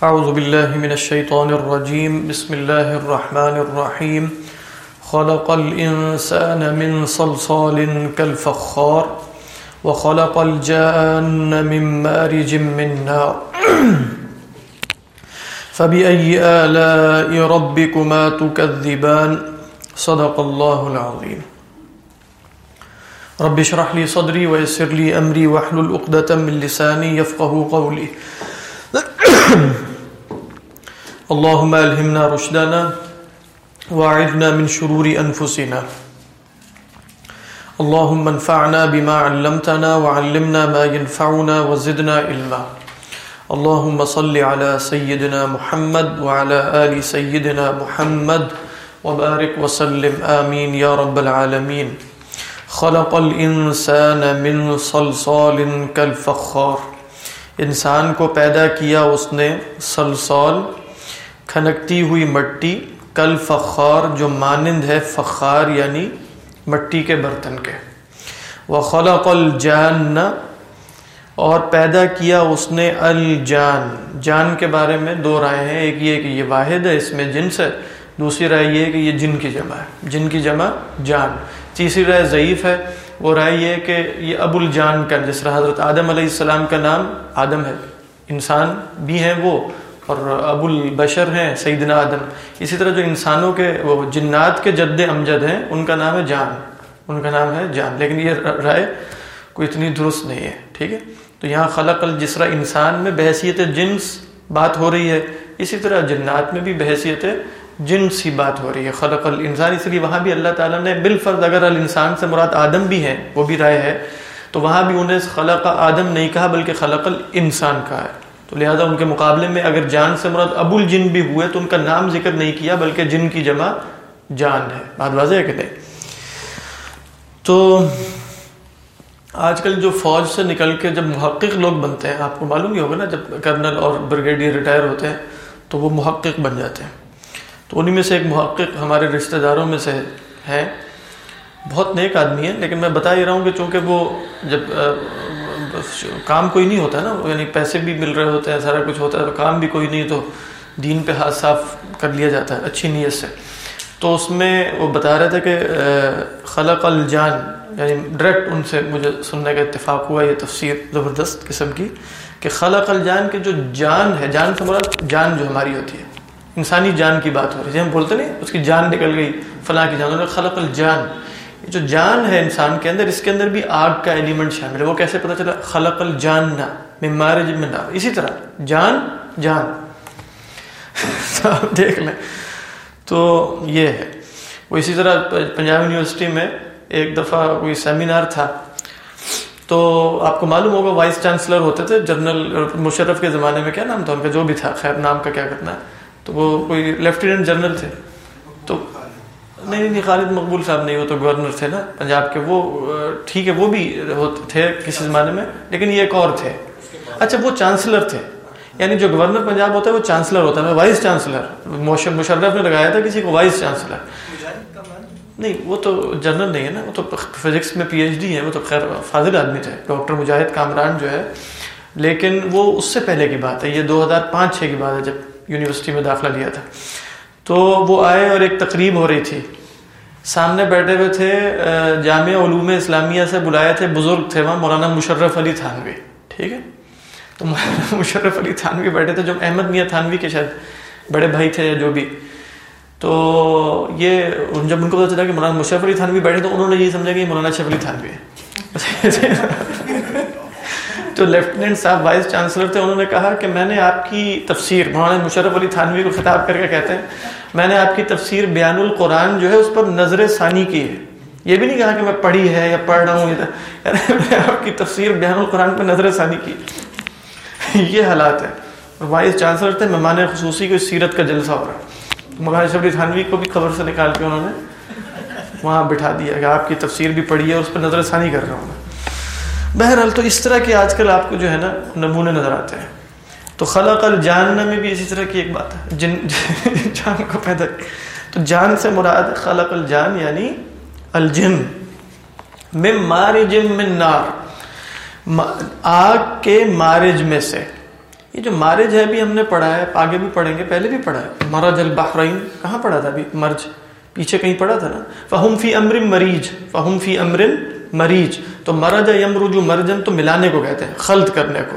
أعوذ بالله من الشيطان الرجيم. بسم الله الرحمن الرحيم. خلق الإنسان من صلصال كالفخار، وخلق الجان من مارج من نار. فبأي آلاء ربكما تكذبان؟ صدق الله العظيم. رب اشرح لي صدري ويسر لي أمري واحلل عقدة من لساني يفقه قولي. اللهم ألهمنا رشدنا واعذنا من شرور أنفسنا. اللهم انفعنا بما علمتنا وعلمنا ما ينفعنا وزدنا علما. اللهم صل على سيدنا محمد وعلى آل سيدنا محمد وبارك وسلم. آمين يا رب العالمين. خلق الانسان من صلصال كالفخار. انسان کو پیدا کیا اس نے سلسال کھنکتی ہوئی مٹی، کل فخار، جو مانند ہے فخار یعنی مٹی کے برتن کے۔ وخلق الجان، اور پیدا کیا اس نے الجان۔ جان کے بارے میں دو رائے ہیں، ایک یہ کہ یہ واحد ہے اس میں جنس ہے، دوسری رائے یہ ہے کہ یہ جن کی جمع ہے۔ جن کی جمع جان۔ تیسری رائے ضعیف ہے، وہ رائے یہ کہ یہ ابو الجان کا، جس طرح حضرت آدم علیہ السلام کا نام آدم ہے۔ انسان بھی ہیں وہ۔ اور ابو البشر ہیں، سیدنا آدم۔ اسی طرح جو انسانوں کے، وہ جنات کے جد امجد ہیں، ان کا نام ہے جان۔ ان کا نام ہے جان۔ لیکن یہ رائے کوئی اتنی درست نہیں ہے، ٹھیک ہے؟ تو یہاں خلق الجسرا انسان میں بحثیت جنس بات ہو رہی ہے۔ اسی طرح جنات میں بھی بحثیت جنس ہی بات ہو رہی ہے، خلق الانسان۔ اس لیے وہاں بھی اللہ تعالیٰ نے بالفرض اگر الانسان سے مراد آدم بھی ہیں، وہ بھی رائے ہے، تو وہاں بھی انہیں خلق آدم نہیں کہا، بلکہ خلق الانسان کہا ہے۔ تو لہذا ان کے مقابلے میں اگر جان سے مراد ابو الجن بھی ہوئے تو ان کا نام ذکر نہیں کیا، بلکہ جن کی جمع جان ہے۔ بات واضح ہے کہ نہیں؟ تو آج کل جو فوج سے نکل کے جب محقق لوگ بنتے ہیں، آپ کو معلوم ہی ہوگا نا، جب کرنل اور بریگیڈیئر ریٹائر ہوتے ہیں تو وہ محقق بن جاتے ہیں۔ تو انہی میں سے ایک محقق ہمارے رشتہ داروں میں سے ہیں بہت نیک آدمی ہے لیکن میں بتا ہی رہا ہوں کہ چونکہ وہ جب کام کوئی نہیں ہوتا نا یعنی پیسے بھی مل رہے ہوتے ہیں، سارا کچھ ہوتا ہے، تو کام بھی کوئی نہیں، تو دین پہ ہاتھ صاف کر لیا جاتا ہے، اچھی نیت سے۔ تو اس میں وہ بتا رہے تھے کہ خلق الجان یعنی ڈائریکٹ ان سے مجھے سننے کا اتفاق ہوا، یہ تفسیر زبردست قسم کی، کہ خلق الجان کے جو جان ہے، جان سے مراد جان جو ہماری ہوتی ہے، انسانی جان کی بات ہو رہی ہے۔ ہم بولتے نہیں، اس کی جان نکل گئی، فلاں کی جان، خلق الجان۔ جو جان ہے انسان کے اندر، اس کے اندر بھی آگ کا ایلیمنٹ شامل ہے۔ وہ کیسے پتہ چلا؟ خلق الجان نہ اسی طرح، جان جان۔ دیکھ لیں۔ تو یہ ہے۔ وہ اسی طرح پنجاب یونیورسٹی میں ایک دفعہ کوئی سیمینار تھا۔ تو آپ کو معلوم ہوگا وائس چانسلر ہوتے تھے، جنرل مشرف کے زمانے میں کیا نام تھا ان کا؟ جو بھی تھا۔ خیر، نام کا کیا کرنا ہے؟ تو وہ کوئی لیفٹیننٹ جنرل تھے۔ تو نہیں نہیں، خالد مقبول صاحب نہیں، وہ تو گورنر تھے نا پنجاب کے، وہ ٹھیک ہے، وہ بھی تھے کسی زمانے میں، لیکن یہ ایک اور تھے۔ اچھا وہ چانسلر تھے۔ یعنی جو گورنر پنجاب ہوتا ہے، وہ چانسلر ہوتا ہے۔ وائس چانسلر مشرف نے لگایا تھا کسی کو وائس چانسلر۔ نہیں، وہ تو جنرل نہیں ہے نا، وہ تو فزکس میں پی ایچ ڈی ہے وہ تو خیر فاضل آدمی تھے۔ ڈاکٹر مجاہد کامران جو ہے، لیکن وہ اس سے پہلے کی بات ہے، یہ دو ہزار پانچ چھ کی بات ہے، جب یونیورسٹی میں داخلہ لیا تھا۔ تو وہ آئے اور ایک تقریب ہو رہی تھی۔ سامنے بیٹھے ہوئے تھے جامعہ علوم اسلامیہ سے بلائے تھے بزرگ تھے وہاں مولانا مشرف علی تھانوی، ٹھیک ہے؟ تو مولانا مشرف علی تھانوی بیٹھے تھے، جو احمد میاں تھانوی کے شاید بڑے بھائی تھے یا جو بھی۔ تو یہ جب ان کو پتا چلا کہ مولانا مشرف علی تھانوی بیٹھے، تو انہوں نے یہ سمجھا کہ مولانا شف علی تھانوی ہے تو لیفٹیننٹ صاحب، وائس چانسلر تھے، انہوں نے کہا کہ میں نے آپ کی تفسیر، مولانا مشرف علی تھانوی کو خطاب کر کے کہتے ہیں میں نے آپ کی تفسیر بیان القرآن جو ہے اس پر نظر ثانی کی ہے۔ یہ بھی نہیں کہا کہ میں پڑھی ہے یا پڑھ رہا ہوں یعنی میں آپ کی تفسیر بیان القرآن پر نظر ثانی کی۔ یہ حالات ہے وائس چانسلر تھے، مہمان خصوصی کو سیرت کا جلسہ ہو رہا ہے۔ مولانا شف تھانوی کو بھی خبر سے نکال کے انہوں نے وہاں بٹھا دیا کہ آپ کی تفسیر بھی پڑھی ہے اس پر نظر ثانی کر رہا ہوں بہرحال تو اس طرح کے آج کل آپ کو جو ہے نا نمونے نظر آتے ہیں۔ تو خلق الجان میں بھی اسی طرح کی ایک بات ہے۔ جن جان کو پیدا تو جان سے مراد خلق الجان یعنی الجن۔ میں مارج من نار۔ آگ کے مارج میں سے۔ یہ جو مارج ہے بھی ہم نے پڑھا ہے، آگے بھی پڑھیں گے، پہلے بھی پڑھا ہے۔ مرج البحرین۔ کہاں پڑھا تھا ابھی؟ مرج۔ پیچھے کہیں پڑھا تھا نا؟ فہم فی امر مریج۔ فہم فی امر مریج۔ تو مرج یمرجو مرجن تو ملانے کو کہتے ہیں، خلط کرنے کو۔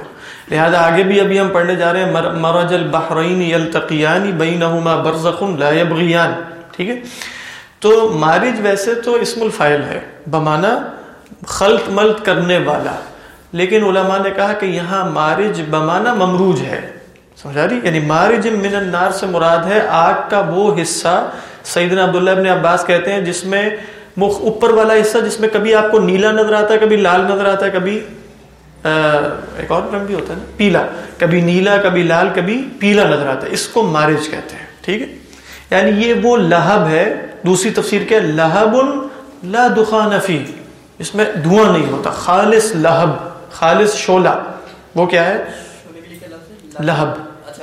لہذا آگے بھی ابھی ہم پڑھنے جا رہے ہیں مرج البحرین یلتقیان بینہما برزخ لا یبغیان۔ ٹھیک ہے؟ تو مارج ویسے تو اسم الفائل ہے بمانا خلط ملط کرنے والا۔ لیکن علماء نے کہا کہ یہاں مارج بمانا ممروج ہے۔ سمجھا رہی؟ یعنی مارج من النار سے مراد ہے آگ کا وہ حصہ۔ سیدنا عبداللہ ابن عباس کہتے ہیں جس میں اوپر والا حصہ، جس میں کبھی آپ کو نیلا نظر آتا ہے کبھی لال نظر آتا ہے کبھی ایک اور رنگ بھی ہوتا ہے نا، پیلا۔ کبھی نیلا، کبھی لال، کبھی پیلا نظر آتا ہے۔ اس کو مارج کہتے ہیں، ٹھیک ہے؟ یعنی یہ وہ لہب ہے، دوسری تفسیر کیا لہب لا دخان فی۔ اس میں دھواں نہیں ہوتا، خالص لہب، خالص شولہ وہ کیا ہے؟ لہب۔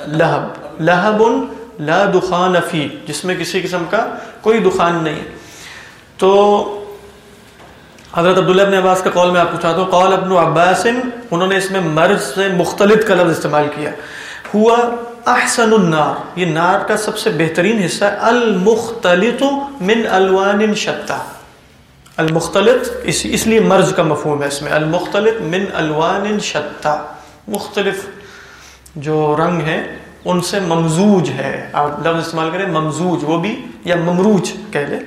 لہب۔ لہب لا دخان فی۔ جس میں کسی قسم کا کوئی دخان نہیں تو حضرت عبداللہ ابن عباس کا قول میں آپ کو چاہتا ہوں۔ قول ابن عباس انہوں نے اس میں مرض سے مختلف کا لفظ استعمال کیا۔ ہوا احسن النار یہ نار کا سب سے بہترین حصہ المختلط من الوان شتا المختلط اس, اس لیے مرض کا مفہوم ہے اس میں۔ المختلط من الوان شتا مختلف جو رنگ ہیں ان سے ممزوج ہے۔ آپ لفظ استعمال کریں ممزوج وہ بھی یا ممروج کہہ لیں۔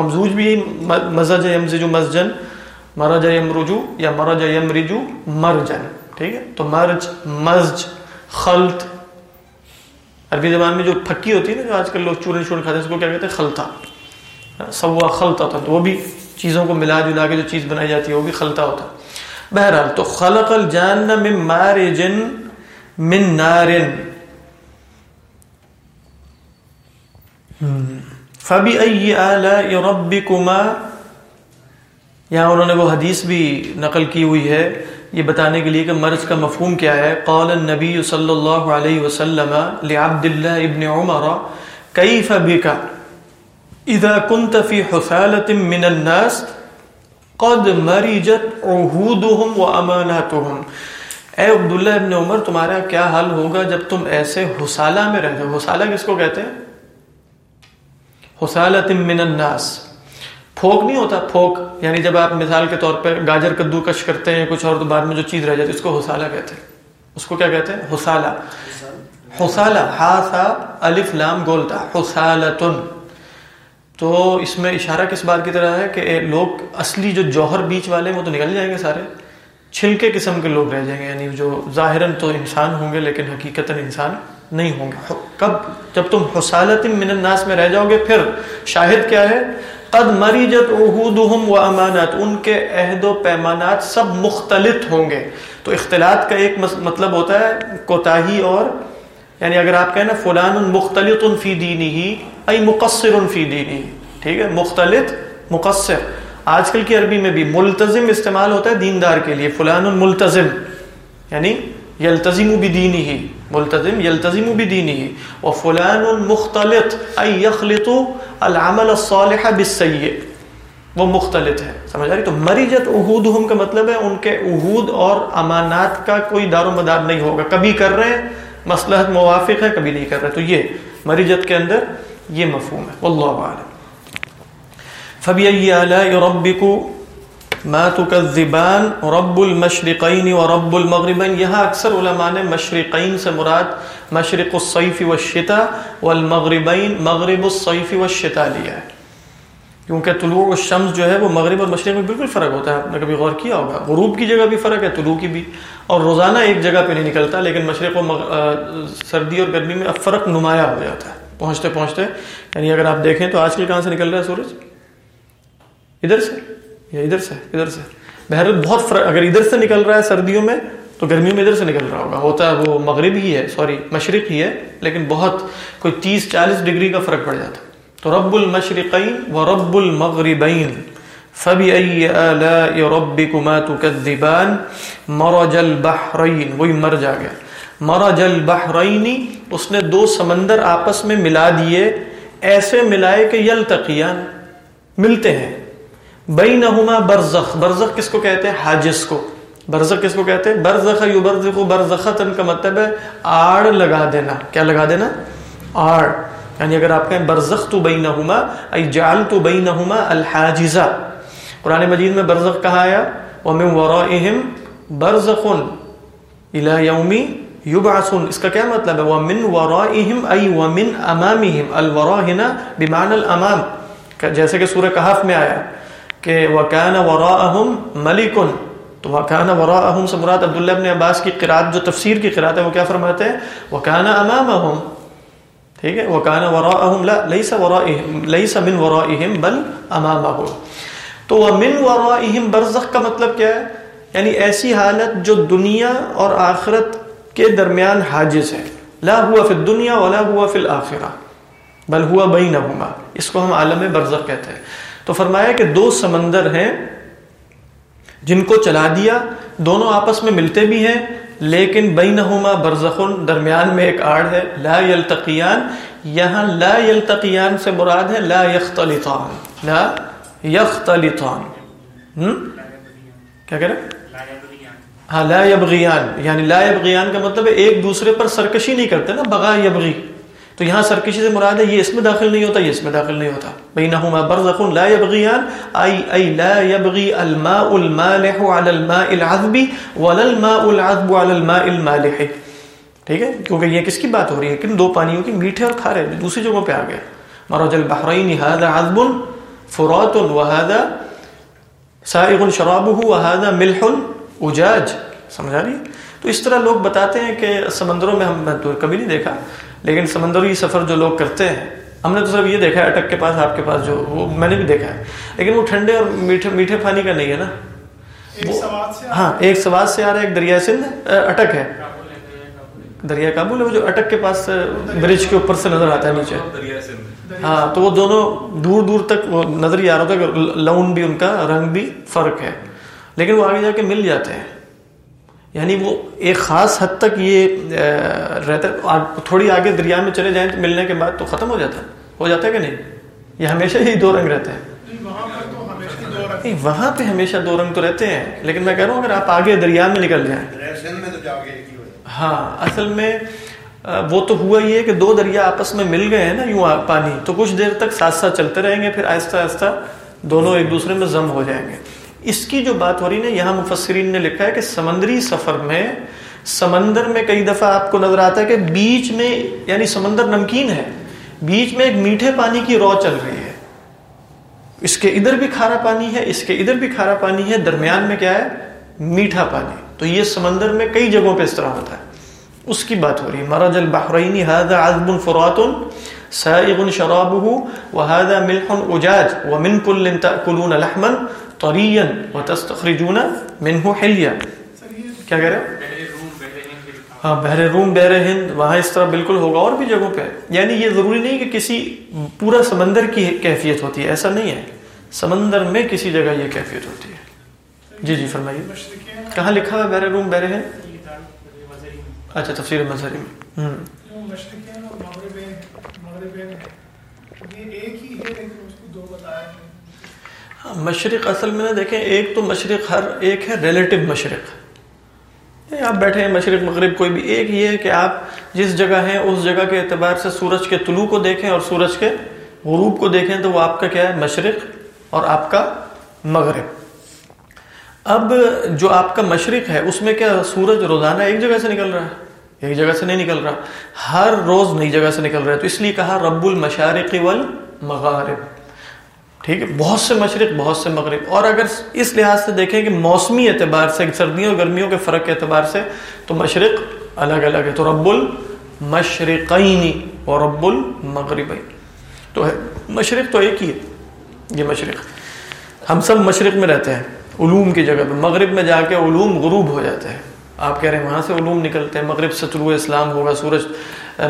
ممزوج بھی مزج یمزج مسجن مرج یمرجو یا مرج یمرجو مرجن، ٹھیک ہے؟ تو مرج، مزج، خلط۔ عربی زبان میں جو پھکی ہوتی ہے نا، جو آج کل لوگ چورن چورن کھاتے ہیں، اس کو کیا کہتے ہیں؟ خلطہ۔ سوا خلطہ ہوتا تو وہ بھی چیزوں کو ملا جلا کے جو چیز بنائی جاتی ہے، وہ بھی خلطہ ہوتا بہرحال تو خلق الجان من مارجن من نارن hmm. فبی ربکما یہاں انہوں نے وہ حدیث بھی نقل کی ہوئی ہے، یہ بتانے کے لیے کہ مرض کا مفہوم کیا ہے۔ قول النبی صلی اللہ علیہ وسلم لعبد اللہ ابن عمر کیف بکا اذا كنت في حثالة من الناس، قد مرجت عهودهم واماناتهم اے عبداللہ ابن عمر، تمہارا کیا حال ہوگا جب تم ایسے حسالہ میں رہتے ہو؟ حسالہ کس کو کہتے ہیں؟ حسالت من الناس۔ پھوک نہیں ہوتا، پھوک۔ یعنی جب آپ مثال کے طور پہ گاجر کدو کش کرتے ہیں، کچھ اور تو بعد میں جو چیز رہ جاتی ہے، اس کو حسالہ کہتے ہیں۔ اس کو کیا کہتے ہیں؟ حسالہ۔ حسالہ، ہا، سا، الف، لام گولتا حسالتن۔ تو اس میں اشارہ کس بات کی طرح ہے کہ لوگ اصلی جو جوہر بیچ والے ہیں، وہ تو نکل جائیں گے سارے۔ چھلکے قسم کے لوگ رہ جائیں گے۔ یعنی جو ظاہراً تو انسان ہوں گے، لیکن حقیقت انسان نہیں ہوں گے۔ کب؟ جب تم حسالت من الناس میں رہ جاؤ گے، پھر۔ شاہد کیا ہے؟ قد مریجت عہودہم و امانات۔ ان کے عہد و پیمانات سب مختلف ہوں گے۔ تو اختلاط کا ایک مطلب ہوتا ہے کوتاہی اور یعنی اگر آپ کہیں نا، فلان مختلط فی دینی ہی ای مقصر فی دینی ٹھیک ہے؟ مختلف مقصر۔ آج کل کی عربی میں بھی ملتظم استعمال ہوتا ہے دیندار کے لیے، فلان الملتظم یعنی یلتظم بدینی ہی ملتظم یلتظم بدینی ہی و فلان المختلط ای یخلط العمل الصالح بالسیئ. وہ مختلط ہے، سمجھ رہی؟ تو مریجت عہودہم کا مطلب ہے ان کے عہود اور امانات کا کوئی دار و مدار نہیں ہوگا۔ کبھی کر رہے ہیں، مصلحت موافق ہے، کبھی نہیں کر رہے۔ تو یہ مریجت کے اندر یہ مفہوم ہے۔ واللہ عالم فبأي آلاء ربكم ما تكذبان رب المشرقين ورب المغربين یہاں اکثر علماء نے مشرقین سے مراد مشرق الصیف والشتاء والمغربین مغرب الصیف والشتاء لیا ہے۔ کیونکہ طلوع الشمس جو ہے وہ مغرب اور مشرق میں بالکل فرق ہوتا ہے۔ آپ نے کبھی غور کیا ہوگا؟ غروب کی جگہ بھی فرق ہے، طلوع کی بھی۔ اور روزانہ ایک جگہ پہ نہیں نکلتا، لیکن مشرق و مغ... سردی اور گرمی میں اب فرق نمایاں ہو جاتا ہے۔ پہنچتے پہنچتے یعنی اگر آپ دیکھیں تو آج کل کہاں سے نکل رہا ہے سورج؟ ادھر سے۔ یا ادھر سے ادھر سے۔ بہرحال بہت فرق، اگر ادھر سے نکل رہا ہے سردیوں میں، تو گرمیوں میں ادھر سے نکل رہا ہوگا۔ ہوتا ہے وہ مغرب ہی ہے، سوری، مشرق ہی ہے، لیکن بہت کوئی تیس، چالیس ڈگری کا فرق پڑ جاتا ہے۔ تو رب المشرقین و رب المغربین فبأي آلاء ربكما تكذبان مرج البحرین۔ وہی مر جا گیا۔ مرج البحرین، اس نے دو سمندر آپس میں ملا دیے، ایسے ملائے کہ یلتقیان، ملتے ہیں۔ بینہما برزخ. برزخ کس کو کہتے ہیں؟ حاجز کو. برزخ کس کو کہتے ہیں؟ برزخ یو یبرزخ برزخن کا مطلب ہے آڑ لگا دینا. کیا لگا دینا؟ آڑ. یعنی اگر آپ کہیں برزخ تو بینہما، ای جعل تو بینہما الحاجزہ. قرآن مجید میں برزخ کہا آیا؟ وَمِن وَرَائِهِمْ بَرْزَخٌ إِلَى يَوْمِ يُبْعَثُن اس کا کیا مطلب ہے؟ وَمِن وَرَائِهِمْ ای وَمِن أَمَامِهِمْ الْوَرَا ہنا بمعنى الْأَمام جیسے کہ سورہ کہف میں آیا. ہے کہ وَكَانَ وَرَاءَهُمْ مَلِكٌ۔ تو وکانہ وراءہم سے مراد عبداللہ ابن عباس کی قرآت جو تفسیر کی قرآت ہے، وہ کیا فرماتے ہیں؟ وکانہ امامہم ٹھیک ہے؟ وکانہ وراءہم لا لیسا ورائہم لیسا من ورائہم بل امامہم تو ومن ورائہم برزخ کا مطلب کیا ہے؟ یعنی ایسی حالت جو دنیا اور آخرت کے درمیان حاجز ہے۔ لا ہوا فی الدنیا ولا ہوا فی الاخرہ، بل ہوا بینہما۔ اس کو ہم عالم برزخ کہتے ہیں۔ تو فرمایا کہ دو سمندر ہیں جن کو چلا دیا، دونوں آپس میں ملتے بھی ہیں، لیکن بینہما برزخن درمیان میں ایک آڑ ہے، لا یلتقیان، یہاں لا یلتقیان سے مراد ہے، لا یختلطان لا یختلطان۔ کیا کہہ رہے ہاں لا یبغیان یعنی لا یبغیان کا مطلب ہے ایک دوسرے پر سرکشی نہیں کرتے نا، بغا یبغی۔ تو یہاں سرکشی سے مراد ہے، یہ اس میں داخل نہیں ہوتا، یہ اس میں داخل نہیں ہوتا۔ بینہما برزخ لا یبغیان، ای ای، لا یبغی الماء المالح على الماء العذب ولا الماء العذب على الماء المالح۔ ٹھیک ہے؟ کیونکہ یہ کس کی بات ہو رہی ہے؟ کن دو پانیوں کی میٹھے اور کھارے، دوسری جگہوں پہ آ گئے۔ مرج البحرین هذا عذب فرات وهذا سائغ شرابه وهذا ملح اجاج۔ سمجھا رہی تو اس طرح لوگ بتاتے ہیں کہ سمندروں میں ہم کبھی نہیں دیکھا۔ لیکن سمندری سفر جو لوگ کرتے ہیں ہم نے تو صرف یہ دیکھا ہے اٹک کے پاس آپ کے پاس جو وہ میں نے بھی دیکھا ہے۔ لیکن وہ ٹھنڈے اور میٹھے میٹھے پانی کا نہیں ہے نا۔ ہاں ایک سواد سے آ رہا ہے ایک دریا سندھ اٹک ہے۔ دریا کابل ہے وہ جو اٹک کے پاس برج کے اوپر سے نظر آتا ہے نیچے۔ ہاں تو وہ دونوں دور دور تک وہ نظر ہی آ رہا تھا لون بھی ان کا رنگ بھی فرق ہے۔ لیکن وہ آگے جا کے مل جاتے ہیں۔ یعنی وہ ایک خاص حد تک یہ رہتا ہے۔ تھوڑی آگے دریا میں چلے جائیں تو ملنے کے بعد تو ختم ہو جاتا ہے۔ ہو جاتا ہے کہ نہیں؟ یہ ہمیشہ ہی دو رنگ رہتے ہیں۔ نہیں وہاں پہ ہمیشہ دو رنگ تو رہتے ہیں۔ لیکن میں کہہ رہا ہوں اگر آپ آگے دریا میں نکل جائیں۔ ہاں اصل میں وہ تو ہوا یہ کہ دو دریا آپس میں مل گئے ہیں نا یوں پانی۔ تو کچھ دیر تک ساتھ ساتھ چلتے رہیں گے پھر آہستہ آہستہ دونوں ایک دوسرے میں ضم ہو جائیں گے۔ اس کی جو بات ہو رہی نا، یہاں مفسرین نے لکھا ہے کہ سمندری سفر میں، سمندر میں کئی دفعہ آپ کو نظر آتا ہے کہ بیچ میں یعنی سمندر نمکین ہے، بیچ میں ایک میٹھے پانی کی رو چل رہی ہے۔ اس کے ادھر بھی کھارا پانی ہے، اس کے ادھر بھی کھارا پانی ہے، درمیان میں کیا ہے؟ میٹھا پانی۔ تو یہ سمندر میں کئی جگہوں پہ اس طرح ہوتا ہے۔ اس کی بات ہو رہی ہے۔ مرج البحرین هذا عذب فرات سائغ شرابه، وهذا ملح اجاج، ومن كل تاكلون لحما طرین و تستخرجون منه حلیا کیا کہہ رہے ہاں بحر روم، بحر ہند، وہاں اس طرح بالکل ہوگا اور بھی جگہوں پہ۔ یعنی یہ ضروری نہیں کہ کسی پورا سمندر کی کیفیت ہوتی ہے، ایسا نہیں ہے۔ سمندر میں کسی جگہ یہ کیفیت ہوتی ہے۔ جی جی فرمائیے۔ کہاں لکھا ہے بحر روم، بحر ہند؟ اچھا تفسیر مظہری میں۔ ہوں۔ ایک ہی ہے دو بتایا مشرق اصل میں نہ دیکھیں، ایک تو مشرق ہر ایک ہے ریلیٹو مشرق۔ آپ بیٹھے ہیں، مشرق، مغرب، کوئی بھی۔ ایک یہ ہے کہ آپ جس جگہ ہیں، اس جگہ کے اعتبار سے سورج کے طلوع کو دیکھیں اور سورج کے غروب کو دیکھیں تو وہ آپ کا کیا ہے؟ مشرق اور آپ کا مغرب۔ اب جو آپ کا مشرق ہے، اس میں کیا سورج روزانہ ایک جگہ سے نکل رہا ہے؟ ایک جگہ سے نہیں نکل رہا۔ ہر روز نئی جگہ سے نکل رہا ہے۔ تو اس لیے کہا رب المشارق والمغارب۔ ٹھیک ہے؟ بہت سے مشرق، بہت سے مغرب۔ اور اگر اس لحاظ سے دیکھیں کہ موسمی اعتبار سے، سردیوں اور گرمیوں کے فرق کے اعتبار سے، تو مشرق الگ الگ ہے۔ تو رب المشرقینی اور رب المغرب تو ہے، مشرق تو ایک ہی ہے۔ یہ مشرق۔ ہم سب مشرق میں رہتے ہیں، علوم کی جگہ پہ۔ مغرب میں جا کے علوم غروب ہو جاتے ہیں۔ آپ کہہ رہے ہیں وہاں سے علوم نکلتے ہیں، مغرب سے طلوع اسلام ہوگا، سورج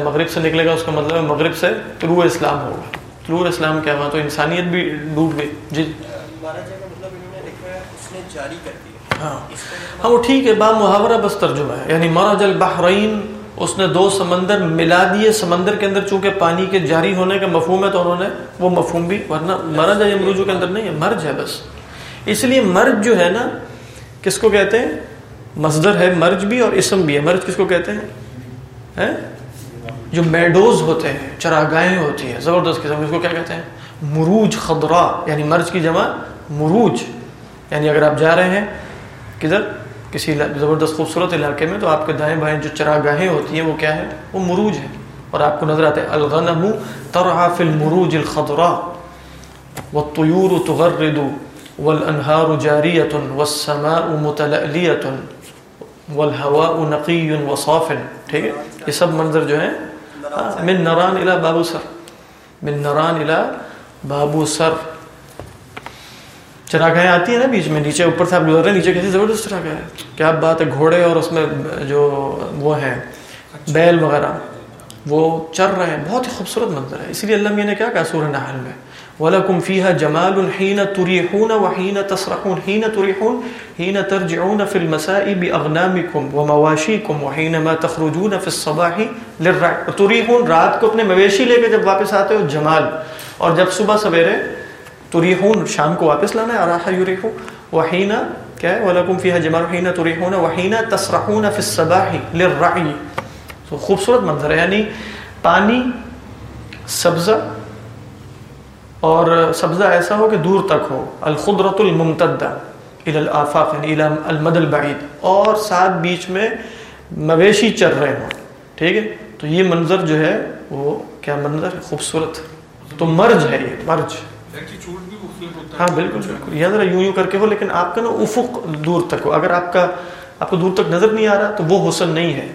مغرب سے نکلے گا، اس کا مطلب ہے مغرب سے طلوع اسلام ہوگا۔ طلوع اسلام کیا ہوا تو انسانیت بھی ڈوب گئی۔ جی۔ ہاں۔ ہاں وہ ٹھیک ہے با محاورہ بس ترجمہ ہے۔ یعنی مرج البحرین اس نے دو سمندر ملا دیے۔ سمندر کے اندر چونکہ پانی کے جاری ہونے کا مفہوم ہے تو انہوں نے وہ مفہوم بھی ورنہ مرج ہے کے اندر نہیں ہے مرج ہے بس۔ اس لیے مرج جو ہے نا کس کو کہتے ہیں؟ مصدر ہے مرج بھی اور اسم بھی ہے۔ مرج کس کو کہتے ہیں؟ جو میڈوز ہوتے ہیں چراگاہیں ہوتی ہیں، زبردست قسم، اس کو کیا کہتے ہیں؟ مروج خضرا یعنی مرج کی جمع مروج. یعنی اگر آپ جا رہے ہیں کدھر؟ کسی زبردست خوبصورت علاقے میں، تو آپ کے دائیں بائیں جو چراگاہیں ہوتی ہیں، وہ کیا ہے وہ مروج ہے اور آپ کو نظر آتا ہے، الغنم ترعى في المروج الخضراء والطيور تغرد والانهار جاريه والسماء متلأليه والهواء نقي وصاف. ٹھیک ہے؟ یہ سب منظر جو ہیں ہاں، من نران الى بابو سر. من نران الى بابو سر. چراگاہیں آتی ہیں نا بیچ میں، نیچے، اوپر سے آپ گزر رہے ہیں، نیچے کیسی زبردست چراگاہ ہے کیا بات ہے، گھوڑے اور اس میں جو وہ ہیں، بیل وغیرہ، وہ چر رہے ہیں، بہت ہی خوبصورت منظر ہے۔ اسی لیے اللہ نے کیا کہا سورہ نحل میں؟ وَلَكُمْ فِيهَا جَمَالٌ حِينَ تُرِيحُونَ وَحِينَ تَسْرَحُونَ حِينَ تُرِيحُونَ حِينَ تَرْجِعُونَ فِي الْمَسَاءِ بِأَغْنَامِكُمْ وَمَوَاشِيكُمْ وَحِينَ تَخْرُجُونَ فِي الصَّبَاحِ لِلرَّعِ، تُرِيحُونَ رات کو اپنے مویشی لے کے جب واپس آتے ہو، جمال۔ اور جب صبح سویرے تُرِيحُونَ، شام کو واپس لانا ہے اراحا یُرِيحُ وَحِينَ، کیا ہے؟ وَلَكُمْ فِيهَا جَمَالٌ حِينَ تُرِيحُونَ وَحِينَ تَسْرَحُونَ فِي الصَّبَاحِ لِلرَّعِ۔ تو خوبصورت منظر ہے یعنی پانی، سبزہ اور سبزہ ایسا ہو کہ دور تک ہو۔ الخدرت الممتدہ الافاق یعنی المد البعید۔ اور ساتھ بیچ میں مویشی چر رہے ہوں۔ ٹھیک ہے؟ تو یہ منظر جو ہے وہ کیا منظر ہے؟ خوبصورت۔ تو مرج ہے یہ مرج۔ ہاں بالکل بالکل۔ یہ ذرا یوں یوں کر کے ہو لیکن آپ کا نا افق دور تک ہو۔ اگر آپ کا آپ کو دور تک نظر نہیں آ رہا تو وہ حسن نہیں ہے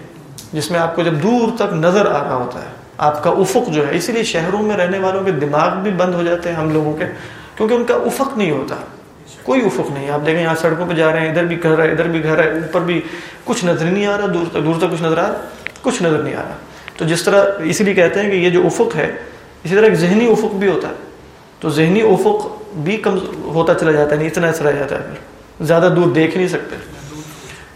جس میں آپ کو جب دور تک نظر آ رہا ہوتا ہے۔ آپ کا افق جو ہے، اسی لیے شہروں میں رہنے والوں کے دماغ بھی بند ہو جاتے ہیں ہم لوگوں کے، کیونکہ ان کا افق نہیں ہوتا۔ کوئی افق نہیں، آپ دیکھیں یہاں سڑکوں پہ جا رہے ہیں، ادھر بھی گھر ہے، ادھر بھی گھر ہے، اوپر بھی کچھ نظر نہیں آ رہا، دور تک دور تک کچھ نظر آ رہا، کچھ نظر نہیں آ رہا۔ تو جس طرح اسی لیے کہتے ہیں کہ یہ جو افق ہے، اسی طرح ایک ذہنی افق بھی ہوتا ہے۔ تو ذہنی افق بھی کم ہوتا چلا جاتا ہے، نہیں اتنا ایسا رہ جاتا ہے پھر زیادہ دور دیکھ نہیں سکتے۔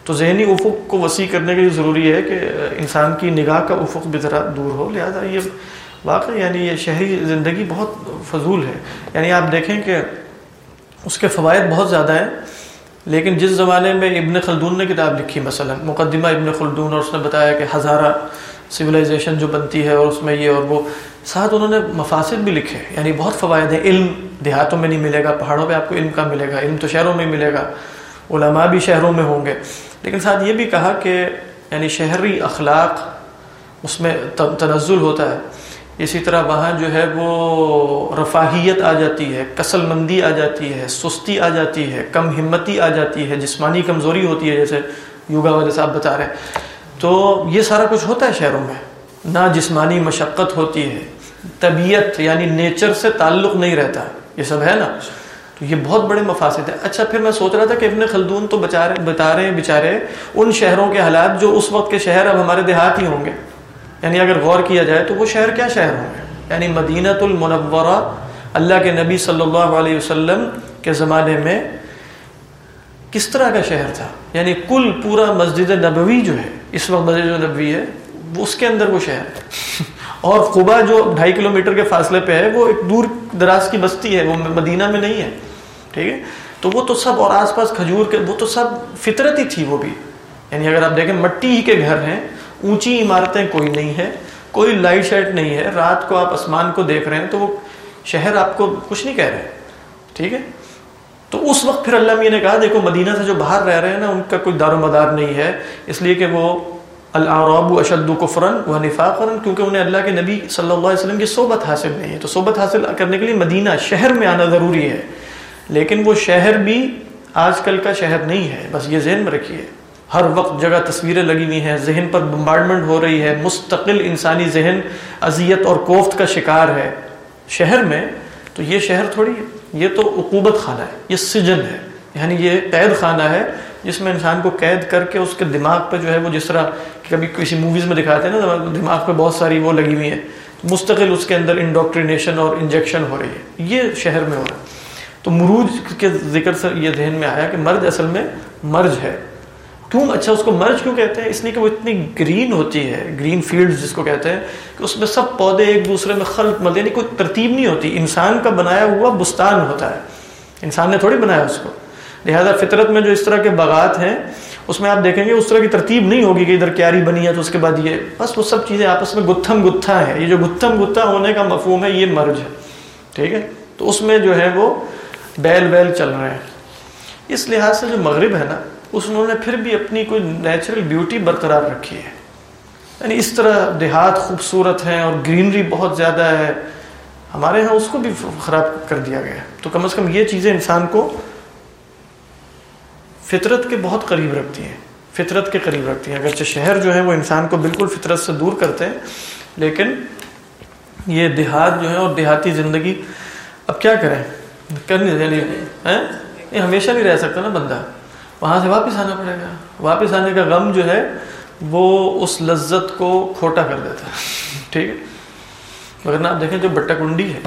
تو ذہنی افق کو وسیع کرنے کے لیے ضروری ہے کہ انسان کی نگاہ کا افق بھی ذرا دور ہو۔ لہٰذا یہ واقعی یعنی یہ شہری زندگی بہت فضول ہے۔ یعنی آپ دیکھیں کہ اس کے فوائد بہت زیادہ ہیں، لیکن جس زمانے میں ابن خلدون نے کتاب لکھی، مثلا مقدمہ ابن خلدون، اور اس نے بتایا کہ ہزارہ سویلائزیشن جو بنتی ہے، اور اس میں یہ اور وہ، ساتھ انہوں نے مفاصد بھی لکھے۔ یعنی بہت فوائد ہیں۔ علم دیہاتوں میں نہیں ملے گا، پہاڑوں پہ آپ کو علم کا ملے گا؟ علم تو شہروں میں ملے گا۔ علماء بھی شہروں میں ہوں گے۔ لیکن ساتھ یہ بھی کہا کہ یعنی شہری اخلاق اس میں تنزل ہوتا ہے۔ اسی طرح وہاں جو ہے وہ رفاہیت آ جاتی ہے، کسل مندی آ جاتی ہے، سستی آ جاتی ہے، کم ہمتی آ جاتی ہے، جسمانی کمزوری ہوتی ہے، جیسے یوگا والے صاحب بتا رہے ہیں۔ تو یہ سارا کچھ ہوتا ہے شہروں میں۔ نہ جسمانی مشقت ہوتی ہے، طبیعت یعنی نیچر سے تعلق نہیں رہتا۔ یہ سب ہے نا؟ تو یہ بہت بڑے مفاصد ہیں۔ اچھا پھر میں سوچ رہا تھا کہ ابن خلدون تو بچا رہے بتا رہے ہیں بیچارے ان شہروں کے حالات جو اس وقت کے شہر اب ہمارے دیہات ہی ہوں گے۔ یعنی اگر غور کیا جائے تو وہ شہر کیا شہر ہوں گے؟ یعنی مدینہ المنورہ اللہ کے نبی صلی اللہ علیہ وسلم کے زمانے میں کس طرح کا شہر تھا؟ یعنی کل پورا مسجد نبوی جو ہے اس وقت مسجد نبوی ہے اس کے اندر وہ شہر اور قبا جو ڈھائی کلومیٹر کے فاصلے پہ ہے وہ ایک دور دراز کی بستی ہے وہ مدینہ میں نہیں ہے۔ ٹھیک ہے؟ تو وہ تو سب اور آس پاس کھجور کے وہ تو سب فطرت ہی تھی وہ بھی۔ یعنی اگر آپ دیکھیں مٹی ہی کے گھر ہیں، اونچی عمارتیں کوئی نہیں ہے، کوئی لائٹ شائٹ نہیں ہے، رات کو آپ آسمان کو دیکھ رہے ہیں تو وہ شہر آپ کو کچھ نہیں کہہ رہے ٹھیک ہے؟ تو اس وقت پھر اللہ میاں نے کہا، دیکھو مدینہ سے جو باہر رہ رہے ہیں نا، ان کا کوئی دار و مدار نہیں ہے۔ اس لیے کہ وہ العراب اشد کفرن و نفاقرن کیونکہ انہیں اللہ کے نبی صلی اللہ علیہ وسلم کی صحبت حاصل نہیں ہے۔ تو صحبت حاصل کرنے کے لیے مدینہ شہر میں آنا ضروری ہے۔ لیکن وہ شہر بھی آج کل کا شہر نہیں ہے۔ بس یہ ذہن میں رکھیے۔ ہر وقت جگہ تصویریں لگی ہوئی ہیں، ذہن پر بمبارڈمنٹ ہو رہی ہے۔ مستقل انسانی ذہن اذیت اور کوفت کا شکار ہے۔ شہر میں تو یہ شہر تھوڑی ہے۔ یہ تو عقوبت خانہ ہے۔ یہ سجن ہے۔ یعنی یہ قید خانہ ہے جس میں انسان کو قید کر کے اس کے دماغ پہ جو ہے وہ جس طرح کبھی کسی موویز میں دکھاتے ہیں نا، دماغ پہ بہت ساری وہ لگی ہوئی ہیں۔ مستقل اس کے اندر انڈاکٹرینیشن اور انجیکشن ہو رہی ہے۔ یہ شہر میں ہو رہا ہے۔ تو مروج کے ذکر سے یہ ذہن میں آیا کہ مرج اصل میں مرج ہے۔ کیوں اچھا اس کو مرج کیوں کہتے ہیں؟ اس لیے کہ وہ اتنی گرین ہوتی ہے، گرین فیلڈ جس کو کہتے ہیں، کہ اس میں سب پودے ایک دوسرے میں خلط مل مطلب یعنی کوئی ترتیب نہیں ہوتی۔ انسان کا بنایا ہوا بستان ہوتا ہے۔ انسان نے تھوڑی بنایا اس کو۔ لہٰذا فطرت میں جو اس طرح کے باغات ہیں، اس میں آپ دیکھیں گے اس طرح کی ترتیب نہیں ہوگی کہ ادھر کیاری بنی ہے تو اس کے بعد یہ۔ بس وہ سب چیزیں آپس میں گتھم گتھا ہے یہ جو گتھم گتھا ہونے کا مفہوم ہے، یہ مرج ہے۔ ٹھیک ہے؟ تو اس میں جو ہے وہ بیل بیل چل رہے ہیں۔ اس لحاظ سے جو مغرب ہے نا، اس انہوں نے پھر بھی اپنی کوئی نیچرل بیوٹی برقرار رکھی ہے۔ یعنی اس طرح دیہات خوبصورت ہیں اور گرینری بہت زیادہ ہے۔ ہمارے یہاں اس کو بھی خراب کر دیا گیا۔ ہے تو کم از کم یہ چیزیں انسان کو فطرت کے بہت قریب رکھتی ہیں۔ فطرت کے قریب رکھتی ہیں۔ اگرچہ شہر جو ہے وہ انسان کو بالکل فطرت سے دور کرتے ہیں، لیکن یہ دیہات جو ہے اور دیہاتی زندگی، اب کیا کریں؟ کرنی یعنی یہ ہمیشہ نہیں رہ سکتا نا بندہ۔ وہاں سے واپس آنا پڑے گا۔ واپس آنے کا غم جو ہے، وہ اس لذت کو کھوٹا کر دیتا ہے۔ ٹھیک ہے؟ مگر نا، آپ دیکھیں جو بٹا کنڈی ہے،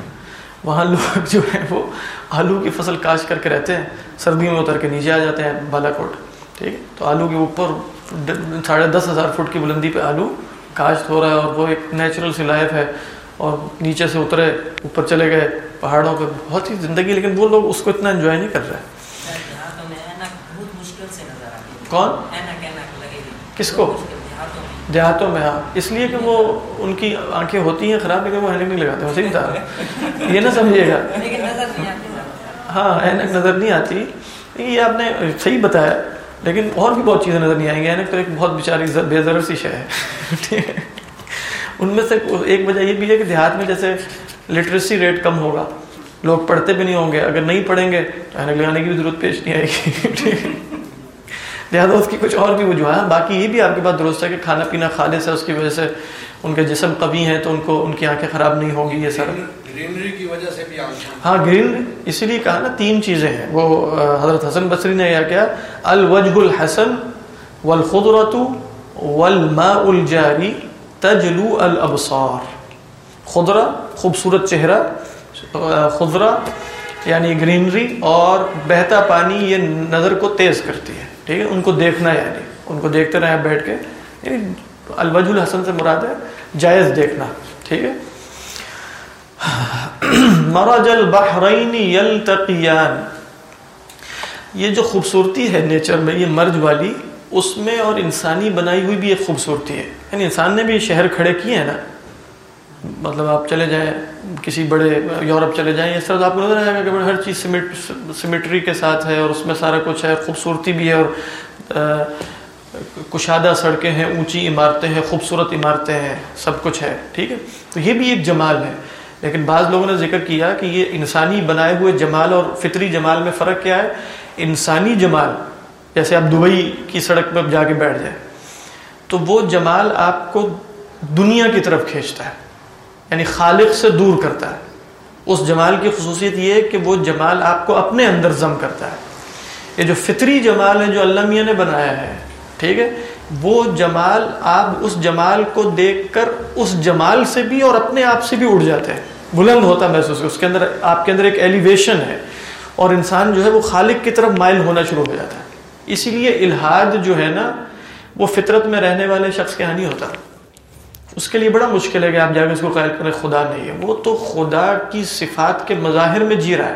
وہاں لوگ جو ہیں، وہ آلو کی فصل کاشت کر کے رہتے ہیں۔ سردیوں میں اتر کے نیچے آ جاتے ہیں بالا کوٹ ٹھیک ہے؟ تو آلو کے اوپر ساڑھے دس ہزار فٹ کی بلندی پہ آلو کاشت ہو رہا ہے اور وہ ایک نیچرل سی لائف ہے اور نیچے سے اترے، اوپر چلے گئے۔ پہاڑوں پہ بہت ہی زندگی، لیکن وہ لوگ اس کو اتنا انجوائے نہیں کر رہے۔ کون؟ کس کو؟ دیہاتوں میں ہاں۔ اس لیے کہ وہ ان کی آنکھیں ہوتی ہیں خراب، لیکن وہ اینک نہیں لگاتے وہ صحیح یہ نہ سمجھیے گا۔ ہاں اینک نظر نہیں آتی۔ یہ آپ نے صحیح بتایا، لیکن اور بھی بہت چیزیں نظر نہیں آئیں گی۔ اینک تو ایک بہت بیچاری بے ضرر سی شے ہے۔ ان میں سے ایک وجہ یہ بھی ہے کہ دیہات میں جیسے لٹریسی ریٹ کم ہوگا۔ لوگ پڑھتے بھی نہیں ہوں گے۔ اگر نہیں پڑھیں گے تو اینک لگانے کی بھی ضرورت پیش نہیں آئے گی۔ لہٰذا اس کی کچھ اور بھی وجوہات باقی یہ بھی آپ کے پاس درست ہے کہ کھانا پینا خالص ہے اس کی وجہ سے ان کے جسم قوی ہیں تو ان کو ان کی آنکھیں خراب نہیں ہوں گی یہ سر گرینری کی وجہ سے بھی ہاں گرین اسی لیے کہا نا تین چیزیں ہیں۔ وہ حضرت حسن بصری نے یہ کیا الوجہ الحسن والخضرت والماء الجاری تجلو الابصار۔ خضرہ، خوبصورت چہرہ خضرہ یعنی گرینری اور بہتا پانی یہ نظر کو تیز کرتی ہے، ٹھیک ہے؟ ان کو دیکھنا یعنی ان کو دیکھتے رہے بیٹھ کے یعنی الوج الحسن سے مراد ہے جائز دیکھنا، ٹھیک ہے؟ مرج البحرین یلتقیان، یہ جو خوبصورتی ہے نیچر میں، یہ مرج والی، اس میں اور انسانی بنائی ہوئی بھی ایک خوبصورتی ہے یعنی انسان نے بھی شہر کھڑے کیے ہیں نا مطلب آپ چلے جائیں، کسی بڑے یورپ چلے جائیں، اس طرح تو آپ کو نظر آئے گا کہ ہر چیز سمیٹ، سمیٹری کے ساتھ ہے اور اس میں سارا کچھ ہے، خوبصورتی بھی ہے اور کشادہ سڑکیں ہیں، اونچی عمارتیں ہیں، خوبصورت عمارتیں ہیں، سب کچھ ہے، ٹھیک ہے؟ تو یہ بھی ایک جمال ہے۔ لیکن بعض لوگوں نے ذکر کیا کہ یہ انسانی بنائے ہوئے جمال اور فطری جمال میں فرق کیا ہے۔ انسانی جمال، جیسے آپ دبئی کی سڑک پہ جا کے بیٹھ جائیں، تو وہ جمال آپ کو دنیا کی طرف کھینچتا ہے۔ یعنی خالق سے دور کرتا ہے۔ اس جمال کی خصوصیت یہ ہے کہ وہ جمال آپ کو اپنے اندر ضم کرتا ہے۔ یہ جو فطری جمال ہے جو اللہ میاں نے بنایا ہے، ٹھیک ہے؟ وہ جمال آپ اس جمال کو دیکھ کر اس جمال سے بھی اور اپنے آپ سے بھی اڑ جاتے ہیں۔ بلند ہوتا محسوس اس کے اندر، آپ کے اندر ایک ایلیویشن ہے اور انسان جو ہے وہ خالق کی طرف مائل ہونا شروع ہو جاتا ہے۔ اسی لیے الحاد جو ہے نا، وہ فطرت میں رہنے والے شخص کے یہاں نہیں ہوتا۔ اس کے لیے بڑا مشکل ہے کہ آپ جا کے اس کو قائل کریں، خدا نہیں ہے۔ وہ تو خدا کی صفات کے مظاہر میں جی رہا ہے۔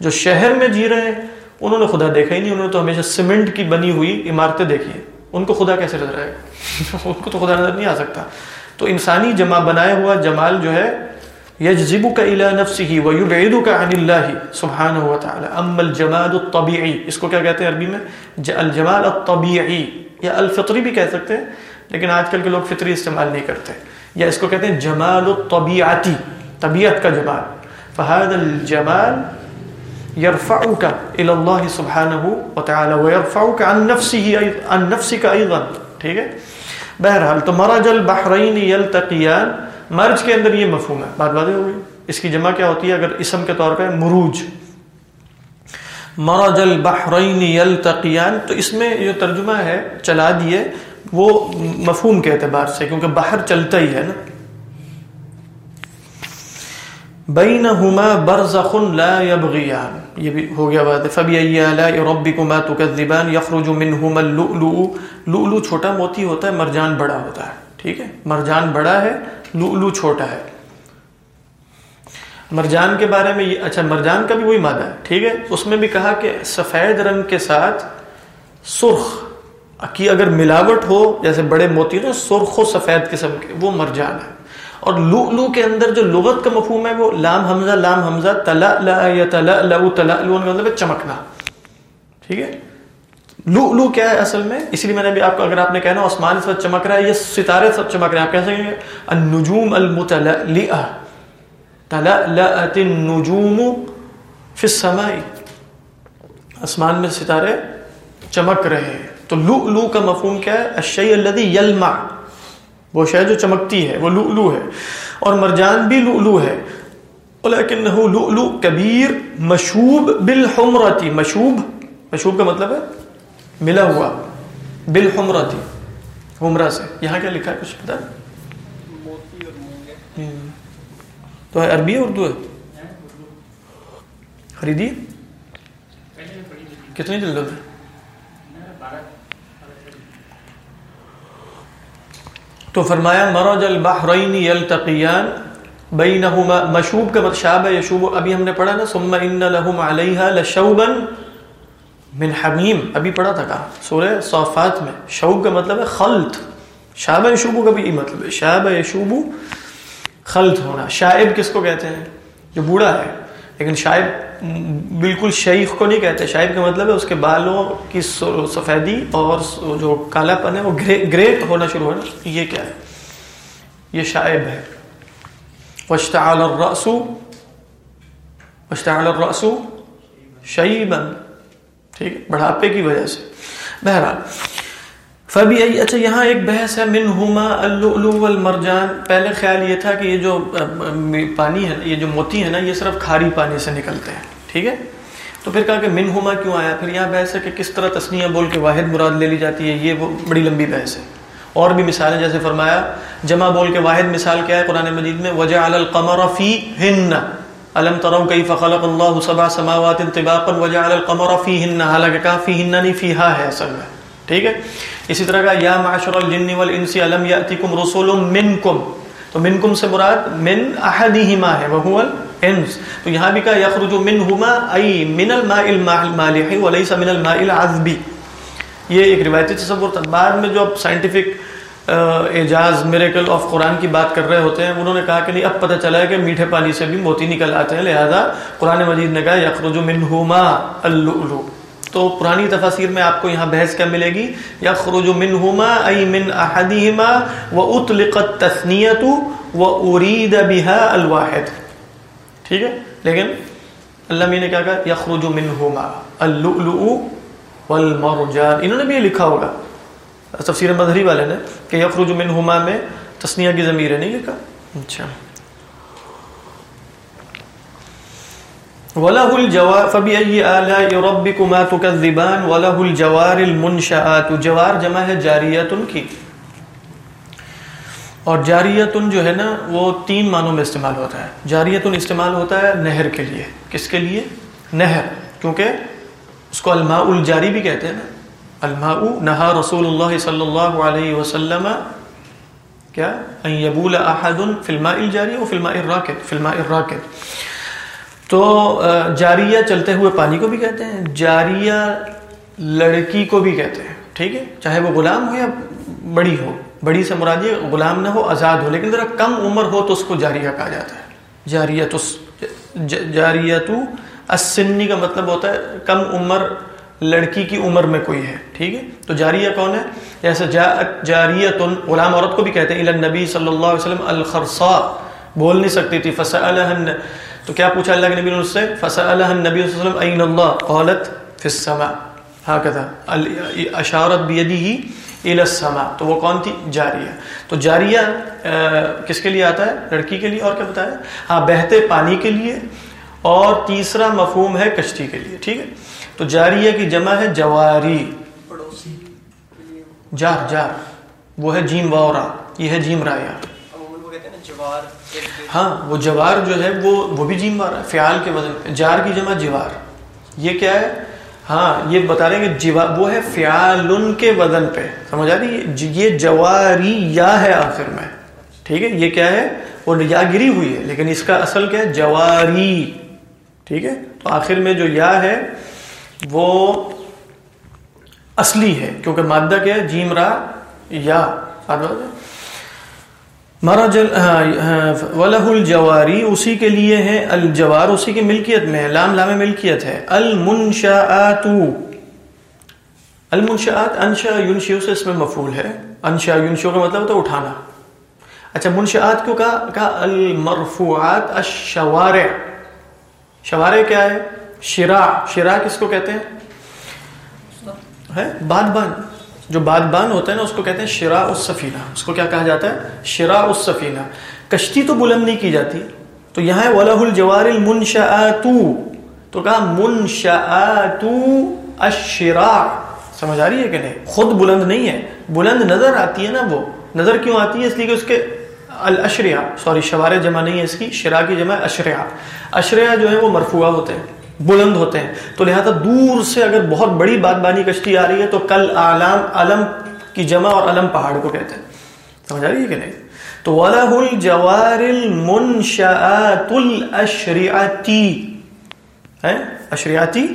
جو شہر میں جی رہے ہیں، انہوں نے خدا دیکھا ہی نہیں، انہوں نے تو ہمیشہ سیمنٹ کی بنی ہوئی عمارتیں دیکھی ہیں۔ ان کو خدا کیسے نظر آئے؟ گا ان کو تو خدا نظر نہیں آ سکتا۔ تو انسانی جمع بنایا ہوا جمال جو ہے یجزب کا الا نفسی و یبعد کا عن اللہ سبحانہ ام الجمال الطبیعی۔ اس کو کیا کہتے ہیں عربی میں؟ الجمال الطبیعی یا الفطری بھی کہہ سکتے ہیں۔ لیکن آج کل کے لوگ فطری استعمال نہیں کرتے۔ یا اس کو کہتے ہیں جمال الطبیعتی، طبیعت کا جمال۔ فہد الجمال يرفعك الى الله سبحانه وتعالى ويرفعك عن نفسه عن نفسك ايضا ٹھیک ہے؟ بہرحال تو مرج البحرین یلتقیان، مرج کے اندر یہ مفہوم ہے۔ بات واضح ہو گئی؟ اس کی جمع کیا ہوتی ہے؟ اگر اسم کے طور پہ مروج۔ مرج البحرین یلتقیان، تو اس میں جو ترجمہ ہے، چلا دیے وہ مفہوم کے اعتبار سے، کیونکہ باہر چلتا ہی ہے نا۔ بینہما برزخ لا یبغیان یہ بھی ہو گیا بات ہے۔ فبی آلاء ربکما تکذبان یخرج منہما اللؤلؤ۔ لؤلؤ چھوٹا موتی ہوتا ہے، مرجان بڑا ہوتا ہے۔ ٹھیک ہے؟ مرجان بڑا ہے، لؤلؤ چھوٹا ہے۔ مرجان کے بارے میں یہ اچھا مرجان کا بھی وہی مادہ ہے۔ ٹھیک ہے؟ اس میں بھی کہا کہ سفید رنگ کے ساتھ سرخ کی اگر ملاوٹ ہو، جیسے بڑے موتی نا سرخ و سفید قسم کے، وہ مرجان ہے۔ اور لو لو کے اندر جو لغت کا مفہوم ہے، وہ لام حمزہ لام حمزہ، تلا لا یا تلا لو تلا لو کا مطلب چمکنا۔ ٹھیک ہے؟ لو لو کیا ہے اصل میں؟ اس لیے میں نے بھی آپ کو، اگر آپ نے کہنا آسمان اس وقت چمک رہا ہے یہ ستارے سب چمک رہے ہیں، آپ کہہ سکیں گے، النجوم المتلأ تلألأت النجوم فی السماء۔ آسمان میں ستارے چمک رہے ہیں۔ تو لو لو کا مفہوم کیا ہے؟ الشیء الذي یلمع. وہ شے جو چمکتی ہے، وہ لو لو ہے۔ اور مرجان بھی لو لو ہے۔ لیکنہ لو لو کبیر مشوب بالحمرتی. مشوب مشوب کا مطلب ہے ملا ہوا، بالحمرتی، حمرہ سے۔ یہاں کیا لکھا ہے؟ کچھ پتا تو ہے عربی ہے اردو ہے؟ خریدی؟ کتنی جلد ہے؟ تو فرمایا، مرج البحرین یلتقیان، بینہما مشوب کا مطشاب ہے یشوب، ابھی ہم نے پڑھا نا، ثم ان لهم علیہا لشوبا من حمیم. ابھی پڑھا تھا کہا، سورہ صافات میں، شوب کا مطلب ہے خلط شاب یشوب کا بھی یہ مطلب ہے شاب یشوب خلط ہونا، شائب کس کو کہتے ہیں؟ جو بوڑھا ہے لیکن شائب بالکل شیخ کو نہیں کہتے شائب کا مطلب ہے اس کے بالوں کی سفیدی اور جو کالا پن ہے وہ گریٹ ہونا شروع ہونا یہ کیا ہے؟ یہ شائب ہے۔ واشتعال الرأس واشتعال الرأس شیبا ٹھیک ہے، بڑھاپے کی وجہ سے۔ بہرحال فبی اچھا یہاں ایک بحث ہے، منہما اللؤلؤ والمرجان۔ پہلے خیال یہ تھا کہ یہ جو پانی ہے، یہ جو موتی ہے نا، یہ صرف کھاری پانی سے نکلتے ہیں، ٹھیک ہے؟ تو پھر کہا کہ منہما کیوں آیا؟ پھر یہاں بحث ہے کہ کس طرح تسنیہ بول کے واحد مراد لے لی جاتی ہے، یہ وہ بڑی لمبی بحث ہے۔ اور بھی مثالیں جیسے فرمایا، جمع بول کے واحد مثال کیا ہے قرآن مجید میں؟ وجعل القمر فیہن الم ترو کیف خلق اللہ سبع سماوات طباقا؟ وجعل القمر فیہن حالانکہ کہا فیہن نہیں فیہا ہے اصل میں۔ ٹھیک ہے؟ اسی طرح کا یا معاشر الجن والانس الم یاتیکم رسول منکم، تو منکم سے مراد من احدہما ہے وہو الانس۔ تو یہاں بھی کہا یخرج منہما، ای من الماء المالح وليس من الماء العذب۔ یہ ایک روایتی تصور تھا۔ بعد میں جو اب سائنٹیفک اعجاز میریکل آف قرآن کی بات کر رہے ہوتے ہیں، انہوں نے کہا کہ نہیں، اب پتہ چلا ہے کہ میٹھے پانی سے بھی موتی نکل آتے ہیں، لہذا قرآن مجید نے کہا یخرج منہما اللؤلؤ۔ تو پرانی تفاسیر میں آپ کو یہاں بحث کیا ملے گی یخرج منہما ای من احدہما واطلقت تثنیت وارید بها الواحد۔ ٹھیک ہے؟ لیکن اللہ میں نے کیا کہا؟ یخرج منہما اللؤلؤ والمرجان۔ انہوں نے بھی یہ لکھا ہوگا۔ تفسیر مظہری والے نے کہ یخرج منہما میں تسنیہ کی ضمیر ہے، نہیں لکھا اچھا۔ وَلَهُ الْجَوَارِ فَبِأَيِّ آلَاءِ رَبِّكُمَا تُكَذِّبَانِ وَلَهُ الْجَوَارِ الْمُنْشَآتُ جوار جمع ہے جاریتن کی۔ اور جاریتن جو ہے نا وہ تین معنوں میں استعمال ہوتا ہے۔ جاریتن استعمال ہوتا ہے نہر کے لیے۔ کس کے لیے؟ نہر۔ کیونکہ اس کو الماء الجاری بھی کہتے ہیں نا۔ الماء نہا رسول اللہ صلی اللہ علیہ وسلم کیا؟ ان یبول احد فی الماء الجاری و فی الماء الراکد، فی الماء الراکد۔ تو جاریہ چلتے ہوئے پانی کو بھی کہتے ہیں، جاریہ لڑکی کو بھی کہتے ہیں، ٹھیک ہے، چاہے وہ غلام ہو یا بڑی ہو، بڑی سے مراد یہ غلام نہ ہو، آزاد ہو، لیکن ذرا کم عمر ہو تو اس کو جاریہ کہا جاتا ہے، جاریہ تو جاریہ تو السنی کا مطلب ہوتا ہے، کم عمر لڑکی کی عمر میں کوئی ہے، ٹھیک ہے، تو جاریہ کون ہے، جیسے جاریت غلام عورت کو بھی کہتے ہیں نبی صلی اللہ علیہ وسلم الخرصا بول نہیں سکتی تھی فسألہن تو کیا پوچھا اللہ کے نبی نے اس سے؟ فسألہن نبی صلی اللہ علیہ وسلم قالت فی السماء۔ ہاکذا اشارت بیدیہی الى السماء۔ تو وہ کون تھی؟ جاریہ۔ تو جاریہ کس کے لیے آتا ہے؟ لڑکی کے لیے اور کیا بتایا؟ ہاں بہتے پانی کے لیے۔ اور تیسرا مفہوم ہے کشتی کے لیے ٹھیک ہے؟ تو جاریہ کی جمع ہے جواری۔ جار جار۔ وہ ہے جیم واورا یہ ہے جیم رایا ہاں وہ جوار جو ہے، وہ وہ بھی جیم وارا فیال کے وزن پہ۔ جار کی جمع جوار۔ یہ کیا ہے؟ ہاں یہ بتا رہے ہیں کہ جوار وہ ہے فیالن کے وزن پہ۔ سمجھ آ رہی یہ جواری یا ہے آخر میں۔ ٹھیک ہے؟ یہ کیا ہے؟ وہ یا گری ہوئی ہے، لیکن اس کا اصل کیا ہے؟ جواری۔ ٹھیک ہے؟ تو آخر میں جو یا ہے، وہ اصلی ہے، کیونکہ مادہ کیا ہے؟ جیم را یا۔ مرج ولہ الجواری اسی کے لیے ہے الجوار اسی کی ملکیت میں ہے لام لام ملکیت ہے المنشآت المنشآت انشا ینشیو سے اس میں مفعول ہے انشا ینشیو کا مطلب تو اٹھانا۔ اچھا منشآت کیوں کہا؟ کہا المرفوعات الشوارع۔ شوارع کیا ہے؟ شراع شراع کس کو کہتے ہیں؟ ہے؟ بادبان جو بادبان ہوتا ہے نا، اس کو کہتے ہیں شراع السفینہ۔ اس کو کیا کہا جاتا ہے؟ شراع السفینہ۔ کشتی تو بلند نہیں کی جاتی، تو یہاں ہے وَلَهُ الْجَوَارِ الْمُنْشَآتُ۔ تو کہا منشآتُ الشراع سمجھ آ رہی ہے کہ نہیں؟ خود بلند نہیں ہے۔ بلند نظر آتی ہے نا وہ۔ نظر کیوں آتی ہے؟ اس لیے کہ اس کے الاشریا سوری شوار جمع نہیں ہے اس کی شرا کی جمع اشریا اشریا جو ہے وہ مرفوع ہوتے ہیں۔ بلند ہوتے ہیں۔ تو لہذا دور سے اگر بہت بڑی بات بانی کشتی آ رہی ہے تو کل عالم علم کی جمع اور علم پہاڑ کو کہتے ہیں۔ سمجھ آ رہی ہے کہ نہیں؟ تو وَلَهُ الْجَوَارِ الْمُنْشَآتُ الْأَشْرِعَتِ ہے اشریاتی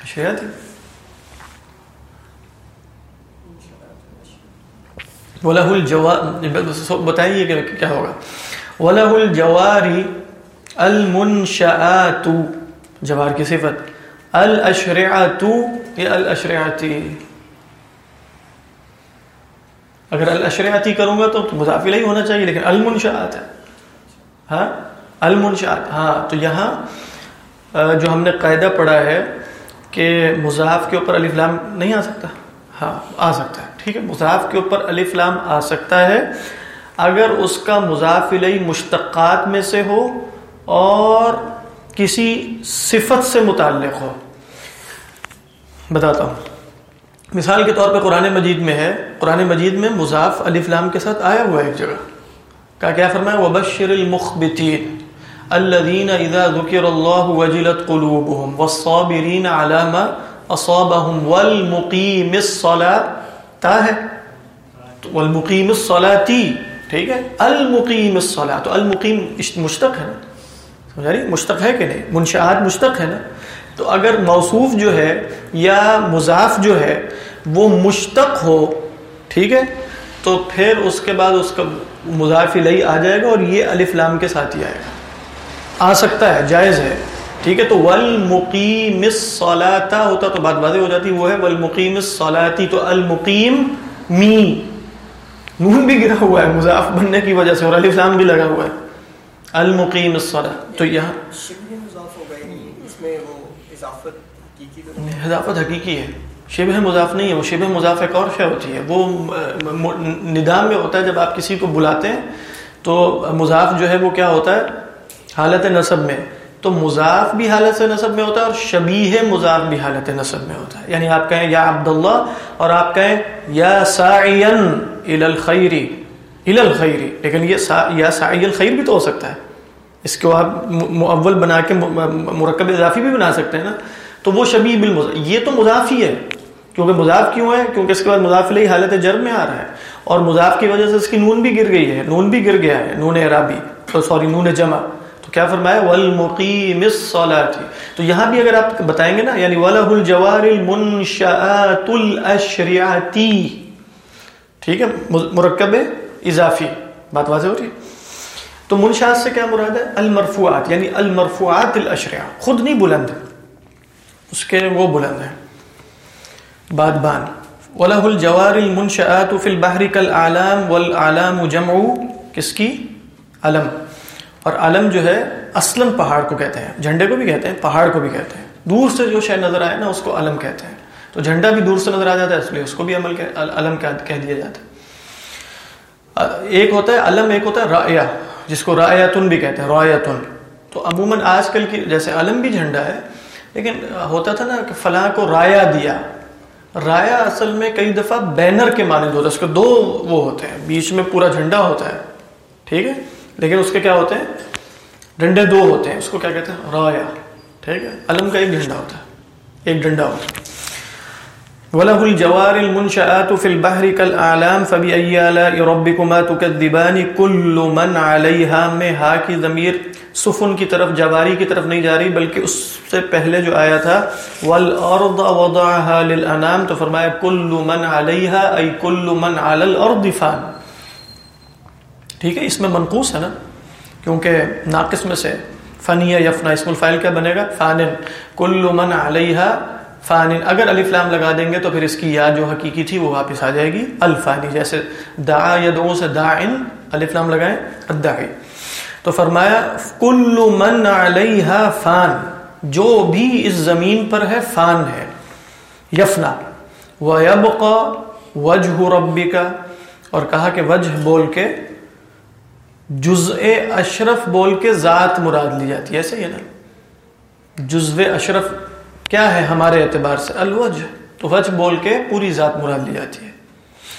اشریاتی وَلَهُ الْجَوَارِ بتائیے کہ کیا ہوگا۔ وَلَهُ الْجَوَارِ الْمُنْشَآتُ۔ جوار کی صفت۔ الْأَشْرِعَتُ یا الْأَشْرِعَتِ اگر الاشریاتی کروں گا تو مضافی ہی ہونا چاہیے، لیکن المنشآت ہے۔ ہاں؟ المنشآت ہاں۔ تو یہاں جو ہم نے قاعدہ پڑھا ہے کہ مضاف کے اوپر الف لام نہیں آ سکتا۔ ہاں آ سکتا ہے، ٹھیک ہے۔ مضاف کے اوپر الف لام آ سکتا ہے۔ اگر اس کا مضاف الیہ مشتقات میں سے ہو اور کسی صفت سے متعلق ہو۔ بتاتا ہوں۔ مثال کے طور پہ قرآن مجید میں ہے۔ قرآن مجید میں مضاف الف لام کے ساتھ آیا ہوا ہے ایک جگہ۔ کا کیا فرمایا؟ وبشر المخبتین الذين اذا ذكر الله وجلت قلوبهم والصابرين على ما اصابهم والمقيم الصلاه تا ہے۔ والمقيم الصلاه ٹھیک ہے۔ المقيم الصلاه تو المقيم مشتق ہے۔ سمجھ رہی مشتق ہے کہ نہیں؟ منشآت مشتق ہے نا؟ تو اگر موصوف جو ہے یا مضاف جو ہے وہ مشتق ہو، ٹھیک ہے؟ تو پھر اس کے بعد اس کا مضاف لئی آ جائے گا اور یہ الف لام کے ساتھ ہی آئے گا۔ آ سکتا ہے، جائز ہے، ٹھیک ہے؟ تو والمقیم الصلاۃ ہوتا تو بات واضح ہو جاتی، وہ ہے والمقیم الصلاتی تو المقیم می نون بھی گرا ہوا ہے، مضاف بننے کی وجہ سے اور الف لام بھی لگا ہوا ہے۔ المقیم الصلاۃ تو یہاں اضافت حقیقی ہے؟ شبہ مضاف نہیں ہے وہ شبہ مضاف ایک اور شے ہوتی ہے۔ وہ ندام میں ہوتا ہے جب آپ کسی کو بلاتے ہیں تو مضاف جو ہے وہ کیا ہوتا ہے؟ حالت نصب میں۔ تو مضاف بھی حالت سے نصب میں ہوتا ہے اور شبیہ مضاف بھی حالت نصب میں ہوتا ہے۔ یعنی آپ کہیں یا عبداللہ اور آپ کہیں یا سعین الی الخیری الی الخیری لیکن یہ سا یا سعی الخیر بھی تو ہو سکتا ہے. اس کو آپ معول بنا کے مرکب اضافی بھی بنا سکتے ہیں نا. تو وہ شبی بالمضاف یہ تو مضاف ہی ہے. کیونکہ مضاف کیوں ہے؟ کیونکہ اس کے بعد مضاف علیہ حالت جرم میں آ رہا ہے. اور مضاف کی وجہ سے اس کی نون بھی گر گئی ہے. نون بھی گر گیا ہے. نون عرابی تو سوری، نون جمع. تو کیا فرمایا؟ والمقیم الصلاۃ تو یہاں بھی اگر آپ بتائیں گے نا یعنی ولہ الجوار المنشآت الاشریعتی ٹھیک ہے؟ مرکب اضافی بات واضح ہو رہی ہے؟ تو منشاء سے کیا مراد ہے؟ المرفوعات یعنی المرفوعات الاشریاء، خود نہیں بلند اس کے وہ بلند ہیں۔ بادبان وَلَهُ الْجَوَارِ الْمُنْشَآتُ فِي الْبَحْرِ كَالْعَلَامِ وَالْعَلَامُ جَمْعُ، کس کی؟ علم۔ اور علم جو ہے، اصلاً پہاڑ کو کہتے ہیں، جھنڈے کو بھی کہتے ہیں، پہاڑ کو بھی کہتے ہیں۔ دور سے جو شے نظر آئے نا، اس کو علم کہتے ہیں۔ تو جھنڈا بھی دور سے نظر آ جاتا ہے، اس لیے اس کو بھی عمل علم کہہ دیا جاتا ہے۔ ایک ہوتا ہے علم، ایک ہوتا ہے رائع جس کو رایتن بھی کہتے ہیں رایتن تو عموماً آج کل کی جیسے علم بھی جھنڈا ہے، لیکن ہوتا تھا نا کہ فلاں کو رایا دیا۔ رایا اصل میں کئی دفعہ بینر کے مانند ہوتا ہے، اس کے دو وہ ہوتے ہیں، بیچ میں پورا جھنڈا ہوتا ہے، ٹھیک ہے؟ لیکن اس کے کیا ہوتے ہیں؟ ڈنڈے دو ہوتے ہیں، اس کو کیا کہتے ہیں؟ رایا ٹھیک ہے؟ علم کا ایک جھنڈا ہوتا ہے، ایک ڈنڈا ہوتا ہے۔ وله الجوار المنشآت في البحر كالأعلام فبأي آلاء ربكما تكذبان كل من عليها میں ہا کی ضمیر سفن کی طرف، جواری کی طرف نہیں جا رہی بلکہ اس سے پہلے جو آیا تھا والارض وضعها للانام تو فرمایا، كل من عليها اي كل من على الارض فان۔ ٹھیک ہے، اس میں منقوص ہے نا؟ کیونکہ ناقص میں سے فنی یفنا اسم الفائل کیا بنے گا؟ فان۔ كل من عليها فان اگر الف لام لگا دیں گے تو پھر اس کی یاد جو حقیقی تھی وہ واپس آ جائے گی، الفانی، جیسے دعا یدعو سے داعن، الف لام لگائیں الدعی تو فرمایا، کل من علیہا فان، جو بھی اس زمین پر ہے، فان ہے۔ یفنا، ویبقا وجہ ربکا۔ اور کہا کہ وجہ بول کے، جزء اشرف بول کے ذات مراد لی جاتی ہے، ایسے ہی نا۔ جزو اشرف کیا ہے ہمارے اعتبار سے؟ الوجہ۔ تو وجہ بول کے پوری ذات مراد لی جاتی ہے۔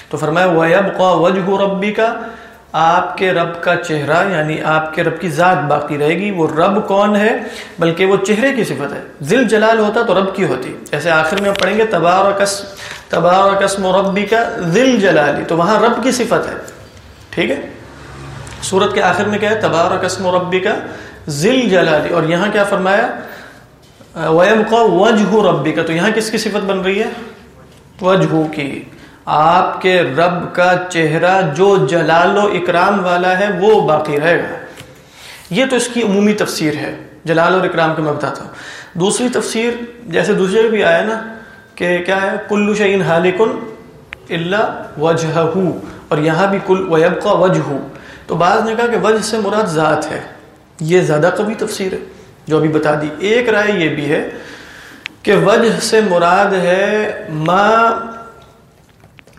تو فرمایا، وَيَبْقَى وَجْهُ رَبِّكَ۔ آپ کے رب کا چہرہ یعنی آپ کے رب کی ذات باقی رہے گی۔ وہ رب کون ہے؟ بلکہ وہ چہرے کی صفت ہے۔ ذل جلال ہوتا تو رب کی ہوتی۔ جیسے آخر میں پڑھیں گے تبارکس تبارکس مربی کا ذل جلالی تو وہاں رب کی صفت ہے۔ ٹھیک ہے؟ سورت کے آخر میں کیا ہے؟ تبارکس مربی کا ذل جلالی اور یہاں کیا فرمایا؟ وَيَبْقَى وَجْهُ رَبِّكَ، تو یہاں کس کی صفت بن رہی ہے؟ وجہ کی۔ آپ کے رب کا چہرہ جو جلال و اکرام والا ہے، وہ باقی رہے گا۔ یہ تو اس کی عمومی تفسیر ہے، جلال اور اکرام کے میں بتاتا ہوں۔ دوسری تفسیر، جیسے دوسرے بھی آیا نا، کہ کیا ہے؟ کلو شعین حالکن اللہ وجہ اور یہاں بھی کل ویب کا وجہ تو بعض نے کہا کہ وجہ سے مراد ذات ہے۔ یہ زیادہ قوی تفسیر ہے۔ جو ابھی بتا دی، ایک رائے یہ بھی ہے کہ وجہ سے مراد ہے ما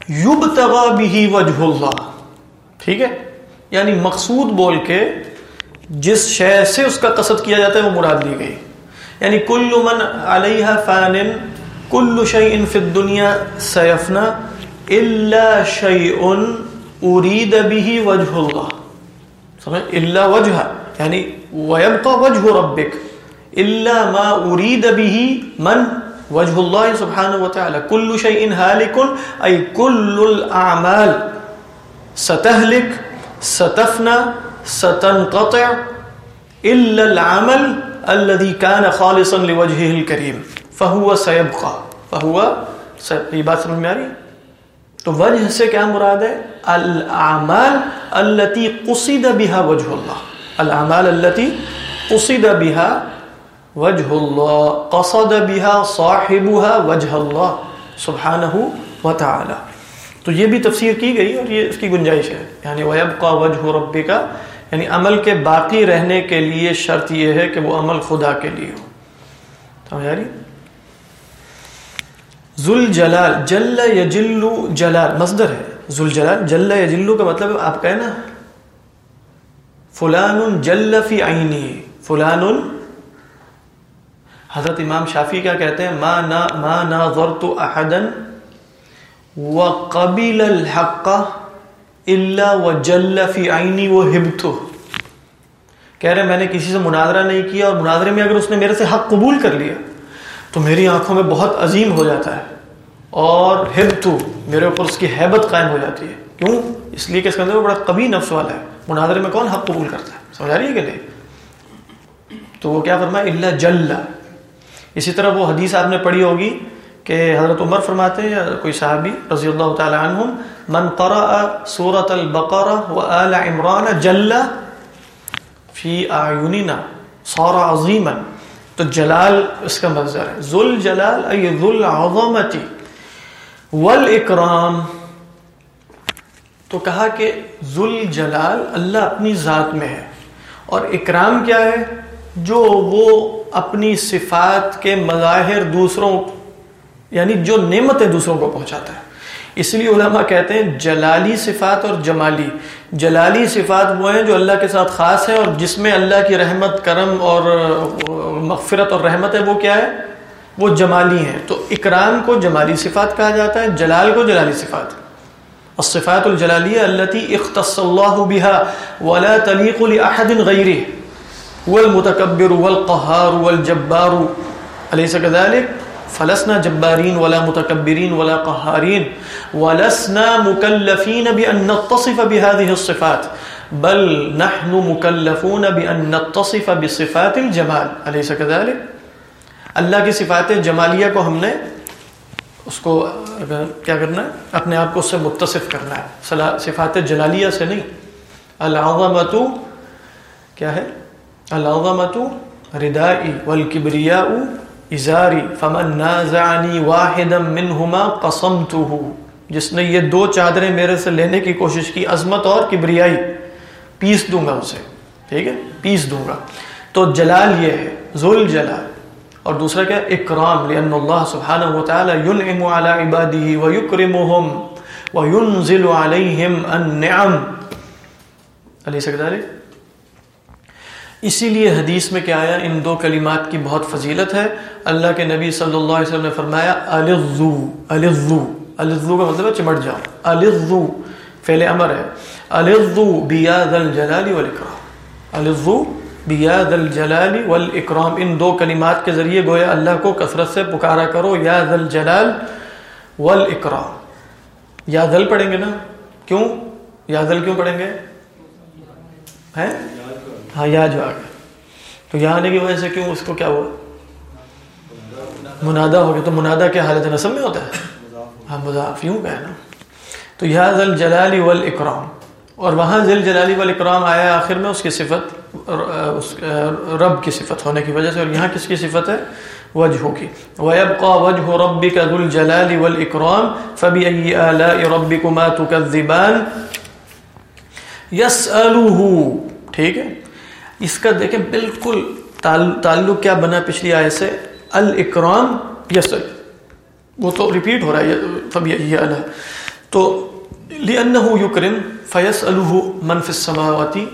یبتغا بھی وجہ اللہ۔ ٹھیک ہے؟ یعنی مقصود بول کے جس شے سے اس کا قصد کیا جاتا ہے وہ مراد لی گئی۔ یعنی کل من علیہ فان، کل شیء فی الدنیا سیفنا الا شیء ارید به وجہ اللہ۔ سمجھ الا وجہ یعنی وَيَبْقَى وَجْهُ رَبِّكَ إِلَّا مَا أُرِيدَ بِهِ مَنْ وجه الله سبحانه وتعالى. كل شيء هالك، أي كل الأعمال. ستهلك، ستفنى، ستنقطع، إلا العمل الذي كان خالصا لوجهه الكريم. فهو سيبقى. فهو یہ بات سمجھ میں آ رہی ہے؟ تو وجہ سے کیا مراد ہے؟ الاعمال التي قصد بها وجه الله. الاعمال التي قصد بها وجه الله، قصد بها صاحبها وجه الله سبحانه وتعالى۔ تو یہ بھی تفسیر کی گئی اور یہ اس کی گنجائش ہے۔ یعنی وَيَبْقَى وَجْهُ رَبِّكَ یعنی عمل کے باقی رہنے کے لیے شرط یہ ہے کہ وہ عمل خدا کے لیے ہو۔ سمجھ آ رہی؟ ذل جلال، جل یجلو جلال، مصدر ہے۔ ذل جلال، جل یجلو کا مطلب آپ کہیں نا فلان جل فی عینی فلان حضرت امام شافی کیا کہتے ہیں؟ ما نا ما ناظرت احدا وقبل الحق الا وجل فی عینی وهبته کہہ رہے ہیں، میں نے کسی سے مناظرہ نہیں کیا اور مناظرے میں اگر اس نے میرے سے حق قبول کر لیا، تو میری آنکھوں میں بہت عظیم ہو جاتا ہے۔ اور ہبتو میرے اوپر اس کی حیبت قائم ہو جاتی ہے۔ کیوں؟ اس لیے کہ اس کے اندر وہ بڑا قوی نفس والا ہے۔ مناظرے میں کون حق قبول کرتا ہے؟ سمجھا رہی ہے کہ نہیں؟ تو وہ کیا فرمایا؟ اللہ جل۔ اسی طرح وہ حدیث آپ نے پڑھی ہوگی کہ حضرت عمر فرماتے ہیں، یا کوئی صحابی رضی اللہ تعالی عنہم، من قرأ سورة البقرة وآل عمران جل فی اعیننا صار عظیما. تو جلال اس کا مفظر ہے۔ ذل جلال ای ذل عظمتی والاکرام تو کہا کہ ذل جلال اللہ اپنی ذات میں ہے۔ اور اکرام کیا ہے؟ جو وہ اپنی صفات کے مظاہر دوسروں یعنی جو نعمتیں دوسروں کو پہنچاتا ہے۔ اس لیے علماء کہتے ہیں جلالی صفات اور جمالی۔ جلالی صفات وہ ہیں جو اللہ کے ساتھ خاص ہیں اور جس میں اللہ کی رحمت، کرم اور مغفرت اور رحمت ہے، وہ کیا ہے؟ وہ جمالی ہیں۔ تو اکرام کو جمالی صفات کہا جاتا ہے، جلال کو جلالی صفات۔ الصفات الجلالية التي اختص الله بها ولا تليق لأحد غيره هو المتكبر والقهار والجبار. أليس كذلك فلسنا جبارین ولا متکبرین ولا قہارین ولسنا مکلفین بأن نتصف بهذه الصفات. بل نحن مکلفون بأن نتصف بصفات الجمال. علیہ كذلك اللہ کی صفات جمالیہ کو ہم نے اس کو کیا کرنا ہے؟ اپنے آپ کو اس سے متصف کرنا ہے۔ صفات جلالیہ سے نہیں۔ العظمت کیا ہے؟ العظمت ردائی والکبریاء ازاری فمن نازعنی واحدا منہما قسمتہو۔ جس نے یہ دو چادریں میرے سے لینے کی کوشش کی، عظمت اور کبریائی، پیس دوں گا اسے۔ ٹھیک ہے؟ پیس دوں گا۔ تو جلال یہ ہے ذل جلال اور دوسرا کیا، اکرام، لأن اللہ سبحانہ وتعالی ينعم على عباده ويكرمهم وينزل عليهم النعم۔ علیہ سکتاری اسی لیے حدیث میں کیا آیا، ان دو کلمات کی بہت فضیلت ہے۔ اللہ کے نبی صلی اللہ علیہ وسلم نے فرمایا الذو الذو الذو کا مطلب ہے چمٹ جاؤ۔ الذو فعل امر ہے۔ الذو بیاذ الجلال والاکرام۔ الزو الذو بیاد الجلال والاکرام، ان دو کلمات کے ذریعے گویا اللہ کو کثرت سے پکارا کرو یا ذل جلال والاکرام۔ یا ذل پڑھیں گے نا؟ کیوں؟ یا ذل کیوں پڑھیں گے؟ ہیں؟ ہاں یا جو آگے تو یہاں آنے کی وجہ سے کیوں اس کو کیا ہوا؟ منادا ہو گیا۔ تو منادا کیا حالت نصب میں ہوتا ہے؟ ہاں مضاف یوں کہ نا تو یا ذل جلال والاکرام۔ اور وہاں ذل جلالی والاکرام آیا آخر میں اس کی صفت۔ اس رب کی صفت ہونے کی وجہ سے، اور یہاں کس کی صفت ہے؟ وجہ کی۔ وَيَبْقَى وَجْهُ رَبِّكَ ذُو الْجَلَالِ وَالْإِكْرَامِ فَبِأَيِّ آلَاءِ رَبِّكُمَا تُكَذِّبَانِ۔ يَسْأَلُهُ ٹھیک ہے؟ اس کا دیکھیں بالکل تعلق کیا بنا پچھلی آئے سے؟ الاکرام یسل وہ تو ریپیٹ ہو رہا ہے فَبِأَيِّ آلَاء۔ تو لِأَنَّهُ يُكْرِمْ فَيَسْأَلُهُ مَنْ فِي السَّمَاوَاتِ۔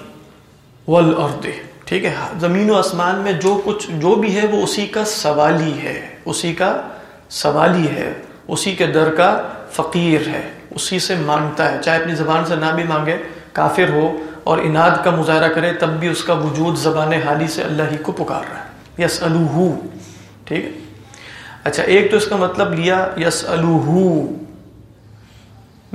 والارض۔ ٹھیک ہے، زمین و آسمان میں جو کچھ جو بھی ہے وہ اسی کا سوالی ہے، اسی کا سوالی ہے، اسی کے در کا فقیر ہے، اسی سے مانگتا ہے۔ چاہے اپنی زبان سے نہ بھی مانگے، کافر ہو اور اناد کا مظاہرہ کرے، تب بھی اس کا وجود زبان حالی سے اللہ ہی کو پکار رہا ہے۔ یس الوح ٹھیک ہے۔ اچھا ایک تو اس کا مطلب لیا یس الوح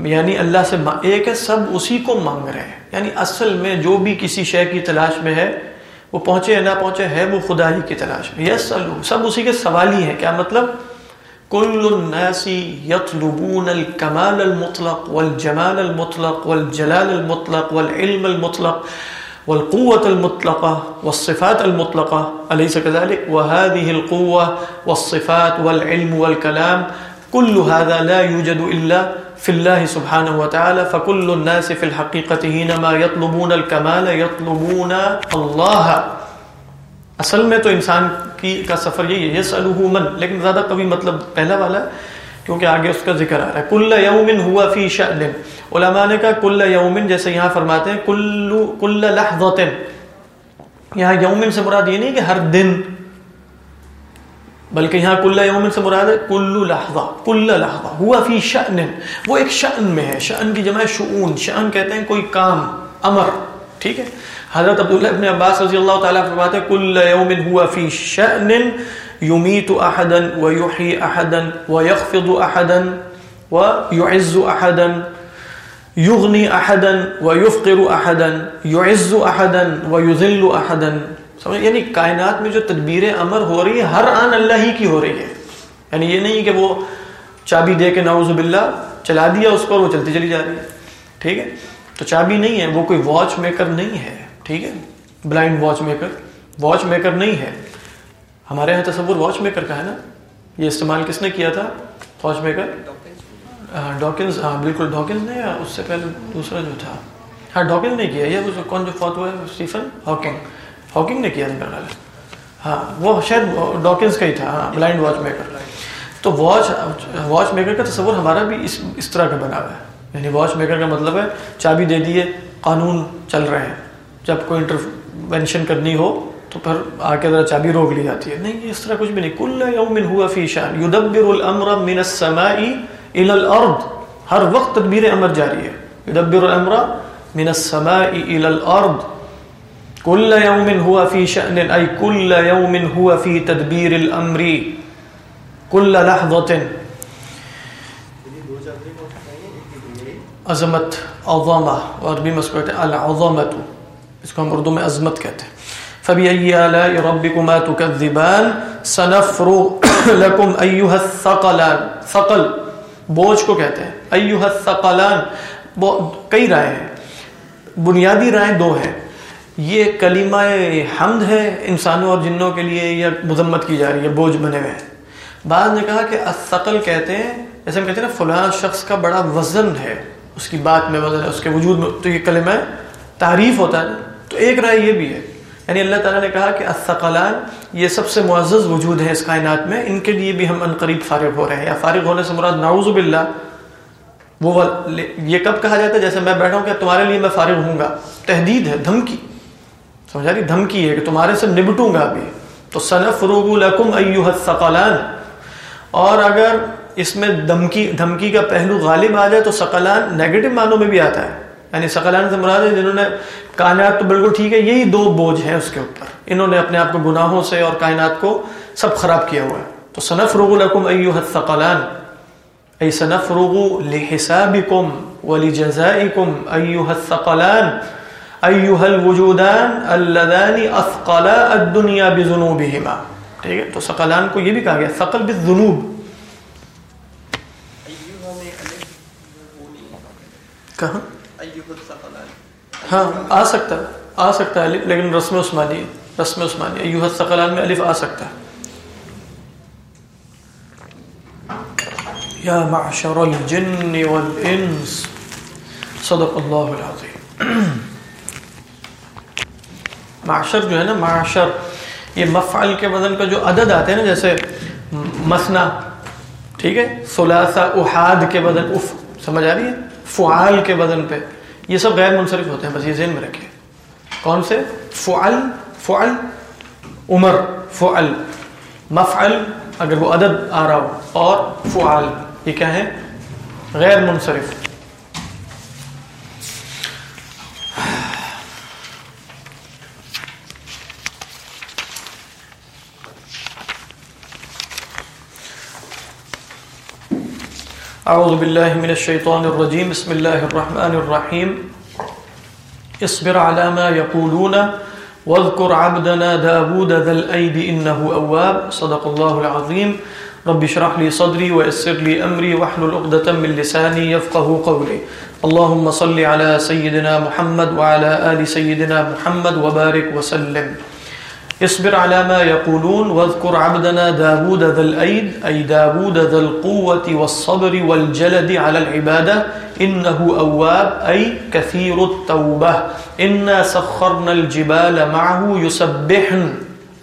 یعنی اللہ سے ایک ہے سب اسی کو مانگ رہے ہیں. یعنی اصل میں جو بھی کسی شے کی تلاش میں ہے، وہ پہنچے یا نہ پہنچے، ہے وہ خدا ہی کی تلاش میں. یس، سب اسی کے سوال ہی ہے کیا مطلب؟ کل الناس یطلبون الکمال المطلق والجمال المطلق والجلال المطلق والعلم المطلق والقوة المطلقة والصفات المطلقة. أليس كذلك؟ وهذه القوة والصفات والعلم والكلام كل هذا لا يوجد إلا فی اللہ سبحانہ وتعالی فکل الناس فی الحقیقت ہینما یطلبون الکمال یطلبون اللہ۔ اصل میں تو انسان کی کا سفر یہی ہے، یسألوہ من۔ لیکن زیادہ قوی مطلب پہلا والا ہے، کیونکہ آگے اس کا ذکر آ رہا ہے۔ کل یوم ہوا فی شأن۔ علماء نے کہا، کل یوم جیسے یہاں فرماتے ہیں، کل کل لحظت یہاں یومن سے مراد یہ نہیں کہ ہر دن۔ بلکہ یہاں کل یوم سے مراد ہے کل لحظہ کل لحظہ، ہوا فی شأن، وہ ایک شأن میں ہے، شأن کی جمع شؤون، شأن کہتے ہیں کوئی کام، امر، ٹھیک ہے؟ حضرت عبداللہ ابن عباس رضی اللہ تعالیٰ فرماتے ہیں، کل یوم ہوا فی شأن یمیت احدا ویحی احدا ویخفض احدا ویعز احدا یغنی احدا ویفقر احدا یعز احدا ویذل احدا سمجھ یعنی کائنات میں جو تدبیر امر ہو رہی ہے، ہر آن اللہ ہی کی ہو رہی ہے۔ یعنی یہ نہیں کہ وہ چابی دے کے نعوذ باللہ چلا دیا اس کو وہ چلتی چلی جا رہی ہے۔ ٹھیک ہے؟ تو چابی نہیں ہے، وہ کوئی واچ میکر نہیں ہے۔ ٹھیک ہے؟ Blind watchmaker watchmaker نہیں ہے۔ ہمارے یہاں تصور واچ میکر کا ہے نا؟ یہ استعمال کس نے کیا تھا؟ Watchmaker? ہاں، ڈاکنز ہاں بالکل ڈاکنز نے یا اس سے پہلے دوسرا جو تھا۔ ہاں ڈاکنز نے کیا، یہ کون جو فوت ہوا ہے اسٹیفن ہاکنگ ہاکنگ نے کیا میرا خیال ہاں وہ شاید ڈاکنز کا ہی تھا ہاں بلائنڈ واچ میکر تو واچ واچ میکر کا تصور ہمارا بھی اس اس طرح کا بنا ہوا ہے۔ یعنی واچ میکر کا مطلب ہے، چابی دے دیے، قانون چل رہے ہیں۔ جب کوئی انٹروینشن کرنی ہو، تو پھر آ کے ذرا چابی روک لی جاتی ہے۔ نہیں اس طرح کچھ بھی نہیں۔ کل یوم ہوا فی شان یدبر الامر من السماء الى الارض۔ ہر وقت تدبیر امر جاری ہے۔ یدبر الامر من السماء الى الارض۔ کل یوم ہوا فی شأن ای کل یوم ہوا فی تدبیر الامر کل لحظت عظمت عظمہ عربی میں اس کو کہتے ہیں العظمت. اس کو ہم اردو میں عظمت کہتے ہیں. فبأي آلاء ربكما تكذبان؟ سنفرغ لكم أيها الثقلان. ثقل، بوجھ کو کہتے ہیں. أيها الثقلان. کئی رائے ہیں. بنیادی رائے دو ہیں. یہ کلمہ حمد ہے انسانوں اور جنوں کے لیے یا مذمت کی جا رہی ہے، بوجھ بنے ہوئے ہیں۔ بعض نے کہا کہ الثقل کہتے ہیں، جیسے ہم کہتے ہیں نا، فلاں شخص کا بڑا وزن ہے، اس کی بات میں وزن ہے، اس کے وجود میں، تو یہ کلمہ تعریف ہوتا ہے نا۔ تو ایک رائے یہ بھی ہے۔ یعنی اللہ تعالیٰ نے کہا کہ الثقلان، یہ سب سے معزز وجود ہے اس کائنات میں، ان کے لیے بھی ہم ان قریب فارغ ہو رہے ہیں۔ یا فارغ ہونے سے مراد نعوذ باللہ۔ وہ یہ کب کہا جاتا ہے؟ جیسے میں بیٹھا ہوں کہ تمہارے لیے میں فارغ ہوں گا۔ تحدید ہے، دھمکی۔ سمجھا رہی دھمکی ہے کہ تمہارے سے نبٹوں گا ابھی تو صنف روگ الکم ایوہ الثقلان۔ اور اگر اس میں دھمکی دھمکی کا پہلو غالب آ جائے تو سقلان نیگیٹو معنوں میں بھی آتا ہے۔ یعنی سقلان سے مراد ہے جنہوں نے کائنات تو بالکل ٹھیک ہے، یہی دو بوجھ ہیں اس کے اوپر۔ انہوں نے اپنے آپ کو گناہوں سے اور کائنات کو سب خراب کیا ہوا ہے۔ تو صنف رغو لکم ایوہ الثقلان۔ ای صنف رغو لحسابکم ولجزائکم ایوہ الثقلان۔ ایوہ الوجودان اللذان اثقلا الدنیا بذنوبہما ٹھیک ہے؟ تو سقلان کو یہ بھی کہا گیا، ثقل بالذنوب. کہاں؟ ہاں آ سکتا ہے، آ سکتا ہے، لیکن رسم عثمانی رسم عثمانی ایوہ الثقلان میں الف آ سکتا ہے۔ یا معشر الجن والانس، صدق اللہ العظیم۔ معشر جو ہے نا معشر یہ مفعل کے وزن کا جو عدد آتے ہیں نا، جیسے مسنا، ٹھیک ہے، ثلاثہ احاد کے وزن اف سمجھ آ رہی ہے؟ فعال کے وزن پہ۔ یہ سب غیر منصرف ہوتے ہیں، بس یہ ذہن میں رکھیں۔ کون سے؟ فعل فعل، عمر، فعل۔ مفعل اگر وہ عدد آ رہا ہو، اور فعال، یہ کیا ہے؟ غیر منصرف۔ اعوذ باللہ من الشیطان الرجیم، بسم اللہ الرحمن الرحیم. اصبر على ما يقولون واذكر عبدنا داود ذا الأيد إنه أواب صدق الله العظيم رب اشرح لي صدري ويسر لي أمري واحلل عقدة من لساني يفقه قولي اللهم صل على سيدنا محمد وعلى آل سيدنا محمد وبارك وسلم. اصبر على ما يقولون واذكر عبدنا داود ذا الأيد، أي داود ذا القوة والصبر والجلد على العبادة، إنه أواب، أي كثير التوبة. إنا سخرنا الجبال معه يسبحن.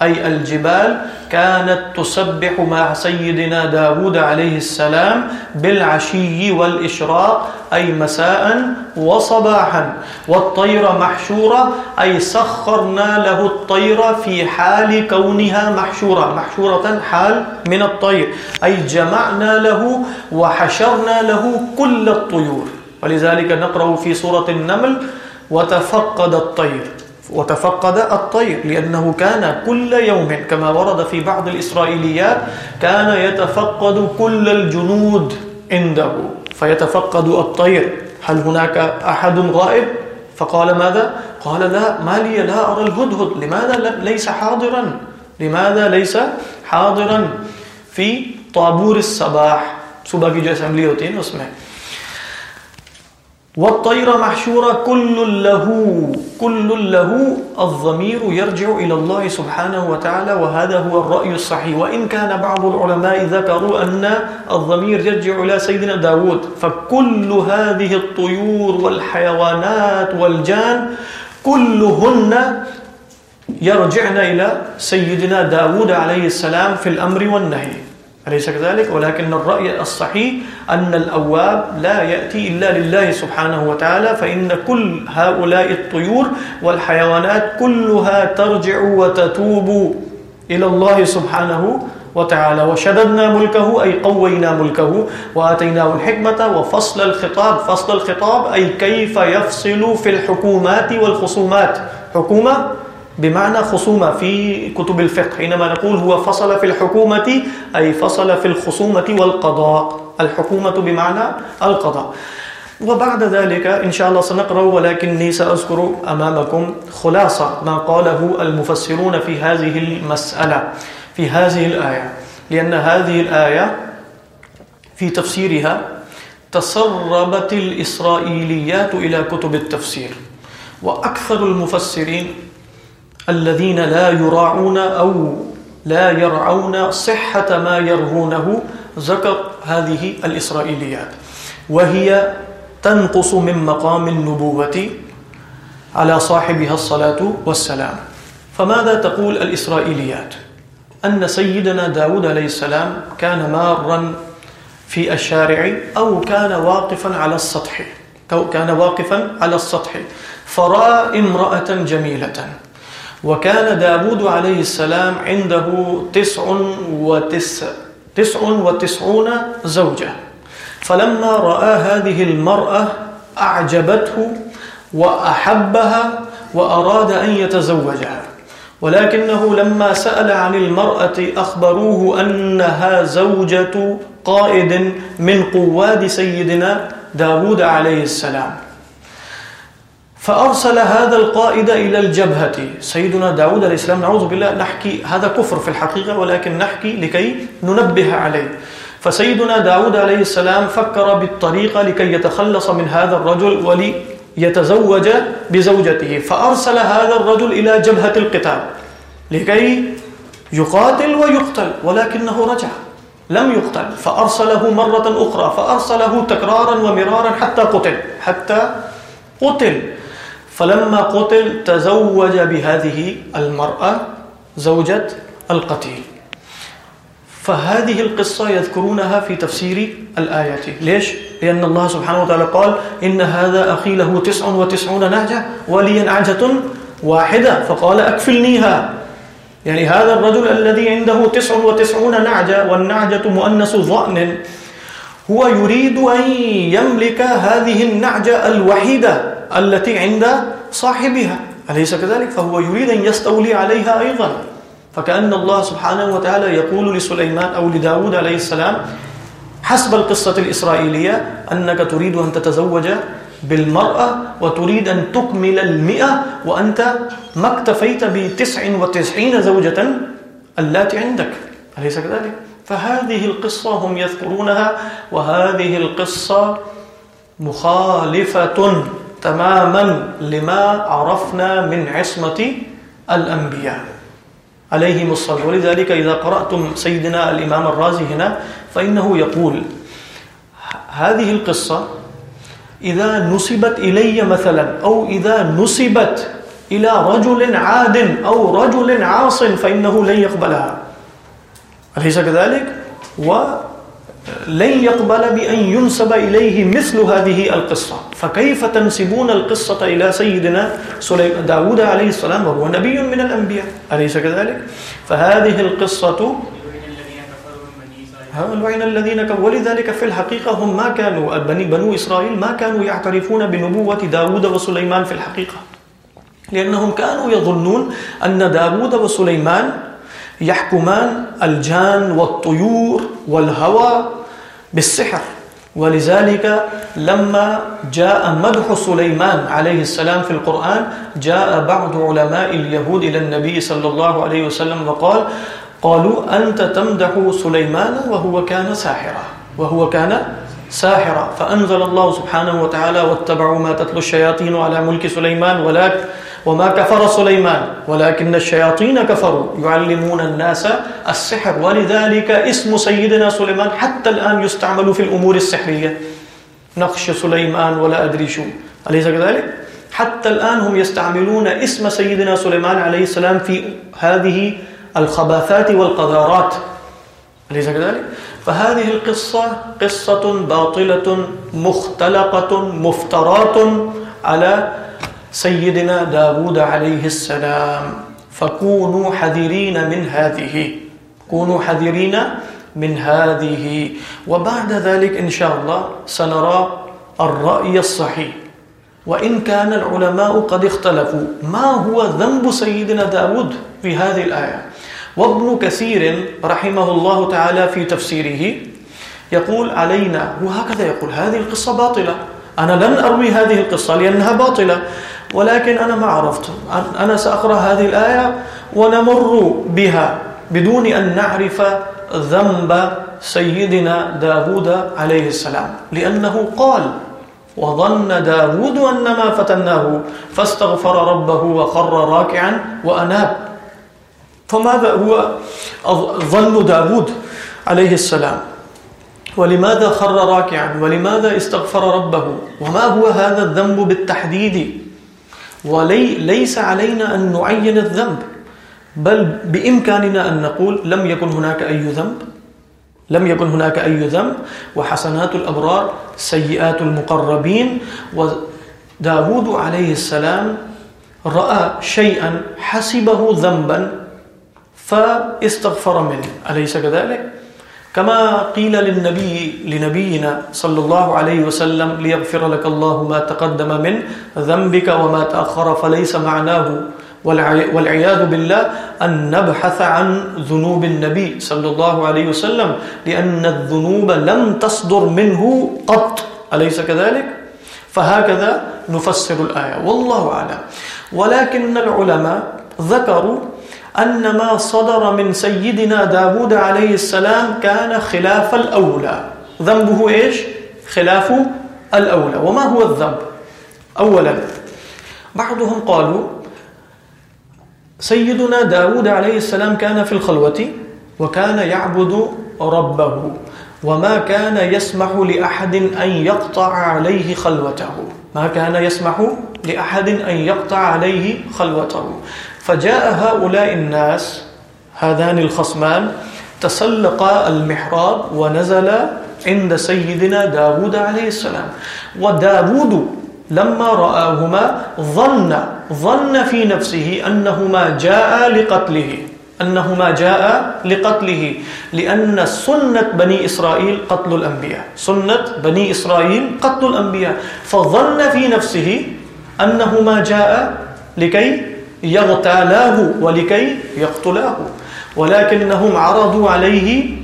أي الجبال كانت تسبح مع سيدنا داود عليه السلام بالعشي والإشراق، أي مساء وصباحا. والطير محشورة، أي سخرنا له الطير في حال كونها محشورة. محشورة، حال من الطير. أي جمعنا له وحشرنا له كل الطيور. ولذلك نقرأ في سورة النمل وتفقد الطير. وتفقد الطير لأنه كان كل يوم كما ورد في بعض الإسرائيليات كان يتفقد كل الجنود عنده، فيتفقد الطير. هل هناك أحد غائب؟ فقال ماذا؟ قال لا، ما لي، لا أرى الهدهد. لماذا ليس حاضرا؟ لماذا ليس حاضرا في طابور الصباح؟ صبح کی جو اسمبلی ہوتی ہے نا اس میں. والطير محشورة، كل له كل له الضمير يرجع إلى الله سبحانه وتعالى، وهذا هو الرأي الصحيح. وإن كان بعض العلماء ذكروا أن الضمير يرجع إلى سيدنا داود، فكل هذه الطيور والحيوانات والجان كلهن يرجعن إلى سيدنا داود عليه السلام في الأمر والنهي. أليس كذلك؟ ولكن الرأي الصحيح أن الأواب لا يأتي إلا لله سبحانه وتعالى، فإن كل هؤلاء الطيور والحيوانات كلها ترجع وتتوب إلى الله سبحانه وتعالى. وشددنا ملكه، أي قوينا ملكه، وآتيناه الحكمة، وفصل الخطاب. فصل الخطاب، أي كيف يفصل في الحكومات والخصومات. حكومة بمعنى خصومة في كتب الفقه. حينما نقول هو فصل في الحكومة، أي فصل في الخصومة والقضاء. الحكومة بمعنى القضاء. وبعد ذلك إن شاء الله سنقرأ، ولكني سأذكر أمامكم خلاصة ما قاله المفسرون في هذه المسألة، في هذه الآية. لأن هذه الآية في تفسيرها تسربت الإسرائيليات إلى كتب التفسير. وأكثر المفسرين الذين لا يراعون أو لا يرعون صحة ما يرهونه ذكر هذه الإسرائيليات. وهي تنقص من مقام النبوة على صاحبها الصلاة والسلام. فماذا تقول الإسرائيليات؟ أن سيدنا داود عليه السلام كان مارا في الشارع أو كان واقفا على السطح. كان واقفا على السطح. فرأى امرأة جميلة. وكان داود عليه السلام عنده تسع وتسع تسع وتسعون زوجة. فلما رأى هذه المرأة أعجبته وأحبها وأراد أن يتزوجها. ولكنه لما سأل عن المرأة أخبروه أنها زوجة قائد من قواد سيدنا داود عليه السلام. فأرسل هذا القائد إلى الجبهة. سيدنا داود عليه السلام، نعوذ بالله، نحكي هذا كفر في الحقيقة، ولكن نحكي لكي ننبه عليه. فسيدنا داود عليه السلام فكر بالطريقة لكي يتخلص من هذا الرجل وليتزوج بزوجته. فأرسل هذا الرجل إلى جبهة القتال لكي يقاتل ويقتل، ولكنه رجع، لم يقتل. فأرسله مرة أخرى، فأرسله تكرارا ومرارا حتى قتل حتى قتل. فلما قتل تزوج بهذه المرأة زوجة القتيل. فهذه القصة يذكرونها في تفسير الآيات. ليش؟ لأن الله سبحانه وتعالى قال إن هذا أخي له تسع وتسعون نهجة ولي نعجة واحدة. فقال أكفلنيها. يعني هذا الرجل الذي عنده تسع وتسعون نعجة والنعجة مؤنس ضأن هو يريد أن يملك هذه النعجة الوحيدة التي عند صاحبها أليس كذلك؟ فهو يريد أن يستولي عليها أيضا فكأن الله سبحانه وتعالى يقول لسليمان أو لداود عليه السلام حسب القصة الإسرائيلية أنك تريد أن تتزوج بالمرأة وتريد أن تكمل المئة وأنت ما اكتفيت بتسع وتسعين زوجة التي عندك أليس كذلك؟ فهذه القصة هم يذكرونها، وهذه القصة مخالفة تماما لما عرفنا من عصمة الأنبياء عليهم الصلاة ولذلك إذا قرأتم سيدنا الإمام الرازي هنا، فإنه يقول، هذه القصة إذا نسبت إلي مثلا، أو إذا نسبت إلى رجل عاد أو رجل عاص، فإنه لن يقبلها. أليس كذلك؟ ولن يقبل بأن ينسب إليه مثل هذه القصة فكيف تنسبون القصة إلى سيدنا داود عليه السلام وهو نبي من الأنبياء أليس كذلك؟ فهذه القصة الوعين الذين كفروا ولذلك في الحقيقة هم ما كانوا، بني، بنو إسرائيل ما كانوا يعترفون بنبوة داود وسليمان في الحقيقة لأنهم كانوا يظنون أن داود وسليمان يحكمان الجان والطيور والهوى بالسحر. ولذلك لما جاء مدح سليمان عليه السلام في القرآن، جاء بعض علماء اليهود إلى النبي صلى الله عليه وسلم وقال قالوا أنت تمدح سليمان وهو كان ساحرا، وهو كان ساحرا فأنزل الله سبحانه وتعالى واتبعوا ما تتلو الشياطين على ملك سليمان ولكن وما كفر سليمان. ولكن الشياطين كفروا. يعلمون الناس السحر. ولذلك اسم سيدنا سليمان حتى الآن يستعمل في الأمور السحرية. نقش سليمان ولا أدري شو. أليس كذلك؟ حتى الآن هم يستعملون اسم سيدنا سليمان عليه السلام في هذه الخباثات والقذارات. أليس كذلك؟ فهذه القصة قصة باطلة مختلقة مفترات على سيدنا داود عليه السلام. فكونوا حذرين من هذه. كونوا حذرين من هذه. وبعد ذلك إن شاء الله سنرى الرأي الصحيح. وإن كان العلماء قد اختلفوا. ما هو ذنب سيدنا داود في هذه الآية؟ وابن كثير رحمه الله تعالى في تفسيره يقول علينا، وهكذا يقول، هذه القصة باطلة. أنا لن أروي هذه القصة لأنها باطلة. ولكن أنا ما عرفت. أنا سأقرأ هذه الآية ونمر بها بدون أن نعرف ذنب سيدنا داود عليه السلام. لأنه قال، وظن داود أنما فتناه، فاستغفر ربه وخر راكعا وأناب. فماذا هو ظن داود عليه السلام؟ ولماذا خر راكعا؟ ولماذا استغفر ربه؟ وما هو هذا الذنب بالتحديد؟ وليس علينا أن نعين الذنب، بل بإمكاننا أن نقول لم يكن هناك أي ذنب، لم يكن هناك أي ذنب، وحسنات الأبرار، سيئات المقربين وداود عليه السلام رأى شيئا حسبه ذنبا فاستغفر منه. أليس كذلك؟ كما قيل للنبي لنبينا صلى الله عليه وسلم، ليغفر لك الله ما تقدم من ذنبك وما تأخر، فليس معناه. والعياذ بالله أن نبحث عن ذنوب النبي صلى الله عليه وسلم، لأن الذنوب لم تصدر منه قط. أليس كذلك؟ فهكذا نفسر الآية. والله أعلم. ولكن العلماء ذكروا أن ما صدر من سيدنا داود عليه السلام كان خلاف الأولى ذنبه إيش؟ خلاف الأولى وما هو الذنب؟ أولا، بعضهم قالوا سيدنا داود عليه السلام كان في الخلوة وكان يعبد ربه وما كان يسمح لأحد أن يقطع عليه خلوته ما كان يسمح لأحد أن يقطع عليه خلوته فجاء هؤلاء الناس، هذان الخصمان تسلقا المحراب ونزل عند سيدنا داود عليه السلام. وداود لما رآهما ظن ظن في نفسه أنهما جاء لقتله، أنهما جاء لقتله، لأن سنة بني إسرائيل قتل الأنبياء. سنة بني إسرائيل قتل الأنبياء. فظن في نفسه أنهما جاء لكي يغتالاه ولكي يقتلاه. ولكنهم عرضوا عليه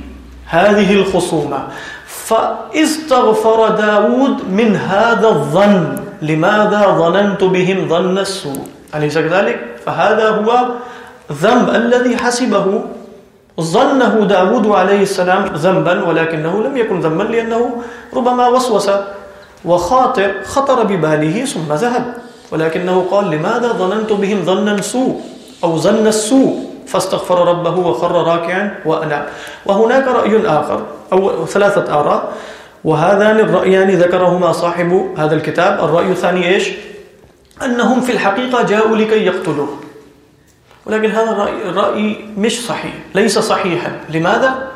هذه الخصومة. فاستغفر داود من هذا الظن. لماذا ظننت بهم ظن السوء؟ أليس كذلك؟ فهذا هو ذنب الذي حسبه. ظنه داود عليه السلام ذنبا، ولكنه لم يكن ذنبا، لأنه ربما وسوس وخاطر، خطر بباله ثم ذهب. ولكنه قال لماذا ظننت بهم ظنا سوء أو ظن السوء؟ فاستغفر ربه وخر راكعا وأناب. وهناك رأي آخر أو ثلاثة آراء. وهذان الرأيان ذكرهما صاحب هذا الكتاب. الرأي الثاني إيش؟ أنهم في الحقيقة جاءوا لكي يقتلوه. ولكن هذا الرأي, مش صحيح ليس صحيحا. لماذا؟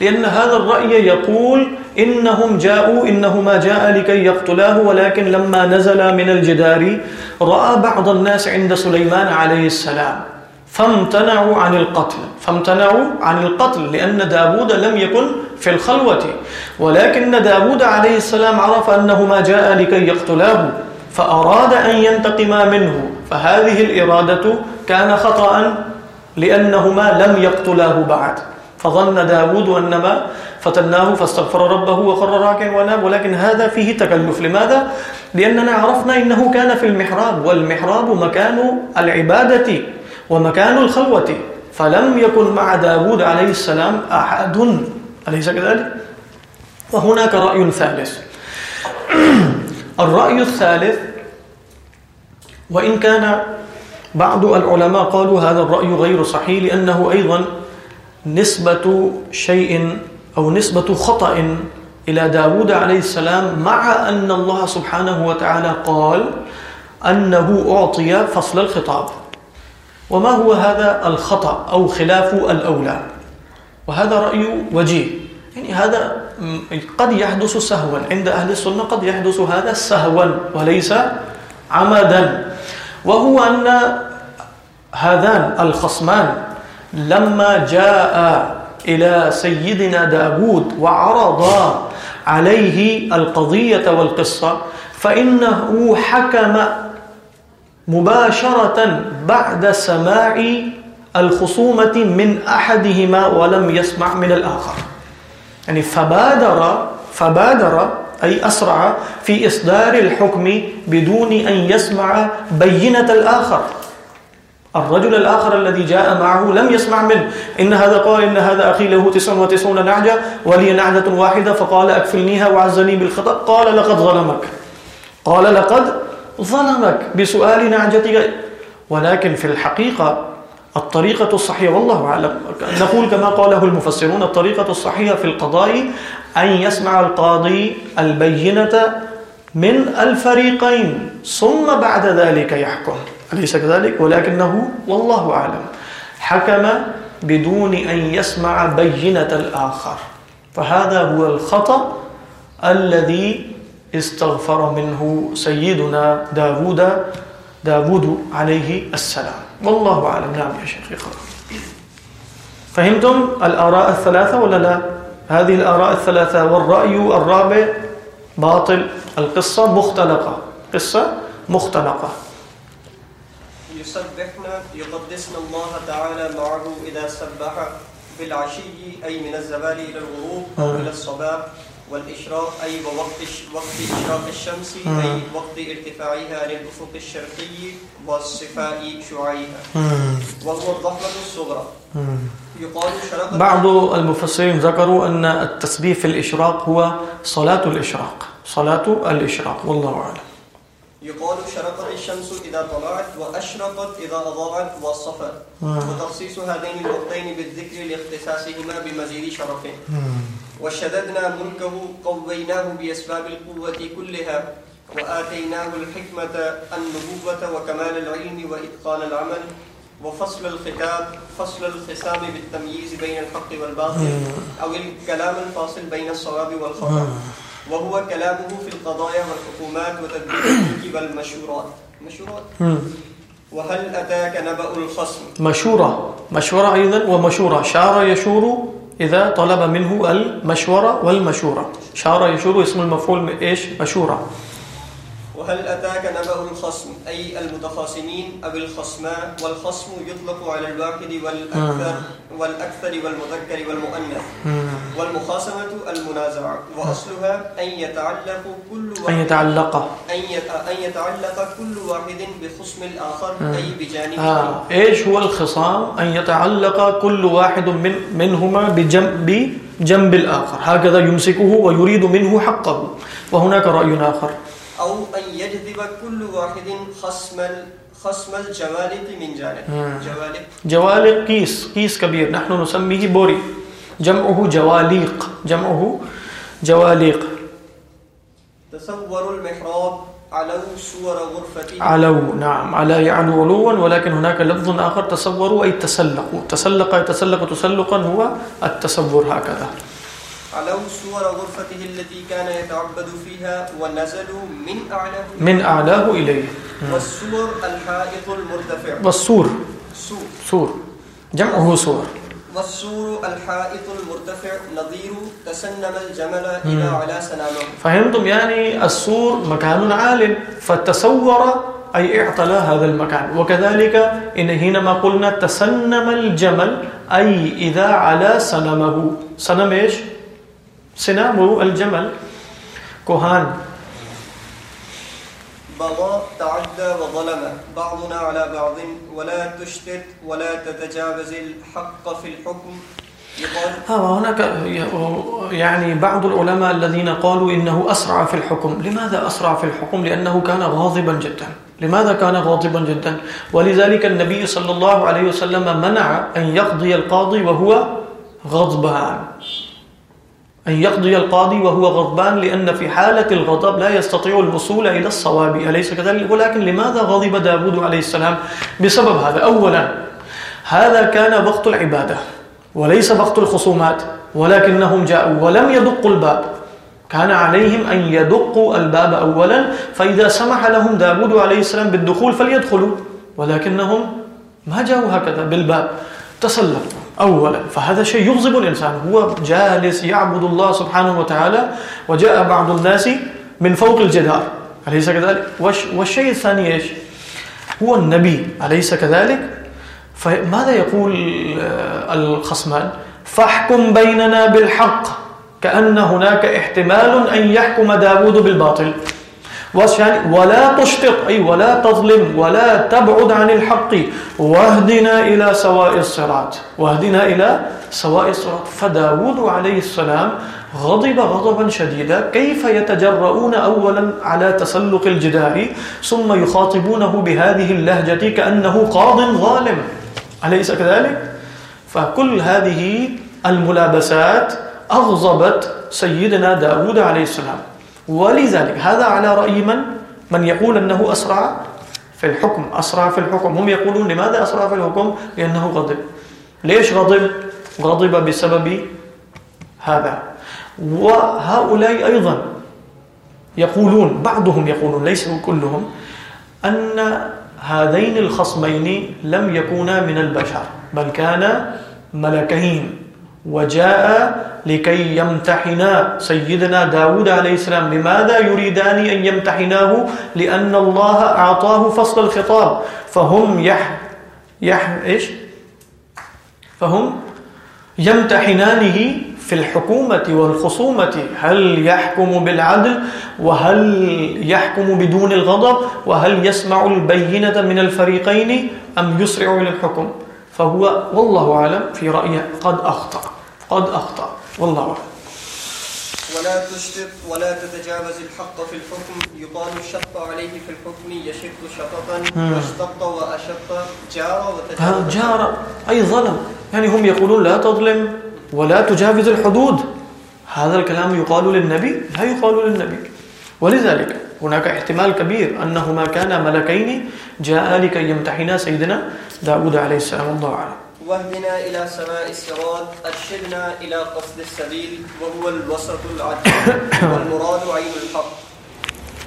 لأن هذا الرأي يقول إنهم جاءوا، إنهما جاء لكي يقتلاه، ولكن لما نزل من الجدار رأى بعض الناس عند سليمان عليه السلام، فامتنعوا عن القتل. فامتنعوا عن القتل، لأن داود لم يكن في الخلوة. ولكن داود عليه السلام عرف أنهما جاء لكي يقتلاه، فأراد أن ينتقما منه. فهذه الإرادة كان خطأ، لأنهما لم يقتلاه بعد. فظن داود أنما فتناه فاستغفر ربه وخر راكع وناب ولكن هذا فيه تكلف لماذا؟ لأننا عرفنا إنه كان في المحراب، والمحراب مكان العبادة ومكان الخلوة فلم يكن مع داود عليه السلام أحد أليس كذلك؟ وهناك رأي ثالث الرأي الثالث، وإن كان بعض العلماء قالوا هذا الرأي غير صحيح، لأنه أيضا نسبة شيء أو نسبة خطأ إلى داود عليه السلام مع أن الله سبحانه وتعالى قال أنه أعطي فصل الخطاب. وما هو هذا الخطأ أو خلاف الأولى وهذا رأي وجيه يعني یعنی هذا قد يحدث سهوا. عند أهل السنة قد يحدث هذا سهوا وليس عمدا. وهو أن هذان الخصمان لما جاء إلى سيدنا داود وعرض عليه القضية والقصة، فإنه حكم مباشرة بعد سماع الخصومة من أحدهما ولم يسمع من الآخر. يعني فبادر فبادر، أي أسرع في إصدار الحكم بدون أن يسمع بينة الآخر. الرجل الآخر الذي جاء معه لم يسمع منه. إن هذا قال، إن هذا أخي له تسع وتسعون نعجة ولي نعجة واحدة، فقال أكفلنيها وعزني بالخطأ. قال، لقد ظلمك. قال، لقد ظلمك بسؤال نعجتك ولكن في الحقيقة الطريقة الصحيحة، والله أعلم. نقول كما قاله المفسرون، الطريقة الصحيحة في القضاء أن يسمع القاضي البينة من الفريقين، ثم بعد ذلك يحكم. أليس كذلك؟ ولكنه والله أعلم. حكم بدون أن يسمع بينة الآخر. فهذا هو الخطأ الذي استغفر منه سيدنا داود داود عليه السلام. والله أعلم. نعم يا شيخ، اقرأ. فهمتم الآراء الثلاثة ولا لا؟ هذه الآراء الثلاثة والرأي الرابع باطل القصة مختلقة. قصة مختلقة. يسبحنا يقدسنا الله تعالى معه إذا سبح بالعشي أي من الزبال إلى الغروب إلى الصباح والإشراق أي وقت وقت إشراق الشمس أي وقت ارتفاعها عن الأفق الشرقي والصفاء شعاعها وهو الضحمة الصغرى. يقال شرق بعض المفسرين ذكروا أن التسبيح في الإشراق هو صلاة الإشراق صلاة الإشراق والله أعلم يقال شرقت الشمس إذا طلعت وأشرقت إذا أضاءت وصفت وتخصيص هذين الوقتين بالذكر لاختصاصهما بمزيد شرف. وشددنا ملكه قويناه بأسباب القوة كلها وآتيناه الحكمة النبوة وكمال العلم وإتقان العمل وفصل الخطاب فصل الخصام بالتمييز بين الحق والباطل أو الكلام الفاصل بين الصواب والخطأ. وهو كلامه في القضايا والحكومات وتدبير الملك والمشورات. مشورات؟ وهل أتاك نبأ الخصم؟ مشورة. مشورة أيضا ومشورة. شار يشور إذا طلب منه المشورة والمشورة. شار يشور اسم المفعول إيش؟ مشورة. وهل أتاك نبأ الخصم؟ أي المتخاصمين أو الخصماء والخصم يطلق على الواحد والأكثر والأكثر والمذكر والمؤنث. والمخاصمة المنازعة. وأصلها أن يتعلق كل واحد أن يتعلق أن يتعلق كل واحد بخصم الآخر أي بجانب آه. إيش هو الخصام؟ أن يتعلق كل واحد من منهما بجنب بجنب الآخر. هكذا يمسكه ويريد منه حقه. وهناك رأي آخر. او ان يجذب كل واحد خصم خصم الجوالق من جانب جوالق. جوالق كيس كيس كبير نحن نسميه بوري جمعه جواليق جمعه جواليق تصور المحراب علو صور غرفته. علو نعم. على يعلو علوا ولكن هناك لفظ آخر. تصوروا أي تسلقوا. تسلق يتسلق تسلقا هو التصور هكذا. علوا صور غرفته التي كان يتعبد فيها ونزلوا من أعلاه من أعلاه إليه. والسور الحائط المرتفع. والسور. سور. سور. جمعه سور. والسور الحائط المرتفع نظير تسنم الجمل إلى على سنامه. فهمتم يعني السور مكان عال فتصور أي اعتلى هذا المكان. وكذلك إن حينما قلنا تسنم الجمل أي إذا على سنمه. سنم إيش؟ سنام الجمل كهان بغى تعدى وظلم بعضنا على بعض ولا تشتت ولا تتجاوز الحق في الحكم. هناك يعني بعض العلماء الذين قالوا إنه أسرع في الحكم. لماذا أسرع في الحكم؟ لأنه كان غاضبا جدا. لماذا كان غاضبا جدا؟ ولذلك النبي صلى الله عليه وسلم منع أن يقضي القاضي وهو غضبان. أن يقضي القاضي وهو غضبان لأن في حالة الغضب لا يستطيع الوصول إلى الصواب. أليس كذلك؟ ولكن لماذا غضب داود عليه السلام بسبب هذا؟ أولا، هذا كان وقت العبادة وليس وقت الخصومات، ولكنهم جاءوا ولم يدقوا الباب. كان عليهم أن يدقوا الباب أولا، فإذا سمح لهم داود عليه السلام بالدخول فليدخلوا. ولكنهم ما جاءوا هكذا بالباب. تسلقوا اولا فهذا شيء يغضب الانسان هو جالس يعبد الله سبحانه وتعالى وجاء بعض الناس من فوق الجدار. أليس كذلك؟ والشيء الثاني إيش؟ هو النبي. أليس كذلك؟ فماذا يقول الخصمان؟ فاحكم بيننا بالحق. كأن هناك احتمال أن يحكم داود بالباطل. يعني ولا تشتق، أي ولا تظلم، ولا تبعد عن الحق. واهدنا إلى سواء الصراط. واهدنا إلى سواء الصراط. فداود عليه السلام غضب غضبا شديدا. كيف يتجرؤون أولا على تسلق الجدار ثم يخاطبونه بهذه اللهجة كأنه قاض ظالم؟ أليس كذلك؟ فكل هذه الملابسات أغضبت سيدنا داود عليه السلام. ولذلك هذا على رأي من؟ من يقول أنه أسرع في الحكم أسرع في الحكم هم يقولون لماذا أسرع في الحكم؟ لأنه غضب ليش غضب؟ غضب بسبب هذا وهؤلاء أيضا يقولون، بعضهم يقولون، ليس كلهم، أن هذين الخصمين لم يكونا من البشر، بل كان ملكين وجاء لكي يمتحنا سيدنا داود عليه السلام. لماذا يريدان أن يمتحناه؟ لأن الله أعطاه فصل الخطاب. فهم يح يح، إيش؟ فهم يمتحنانه في الحكومة والخصومة. هل يحكم بالعدل؟ وهل يحكم بدون الغضب؟ وهل يسمع البينة من الفريقين؟ أم يسرع للحكم؟ فهو والله أعلم في رأيه قد أخطأ. قد أخطأ. والله أعلم. ولا تشتط ولا تتجاوز الحق في الحكم. يقال شط عليه في الحكم يشط شططا واشتط وأشط جار وتجاوز. جار. أي ظلم. يعني هم يقولون لا تظلم ولا تجاوز الحدود. هذا الكلام يقال للنبي لا يقال للنبي. ولذلك هناك احتمال كبير أنهما كان ملكين. جاء لكي يمتحنا سيدنا داود عليه السلام الله أعلم واهدنا إلى سماء الصراط أرشدنا إلى قصد السبيل وهو الوسط العدل والمراد عين الحق.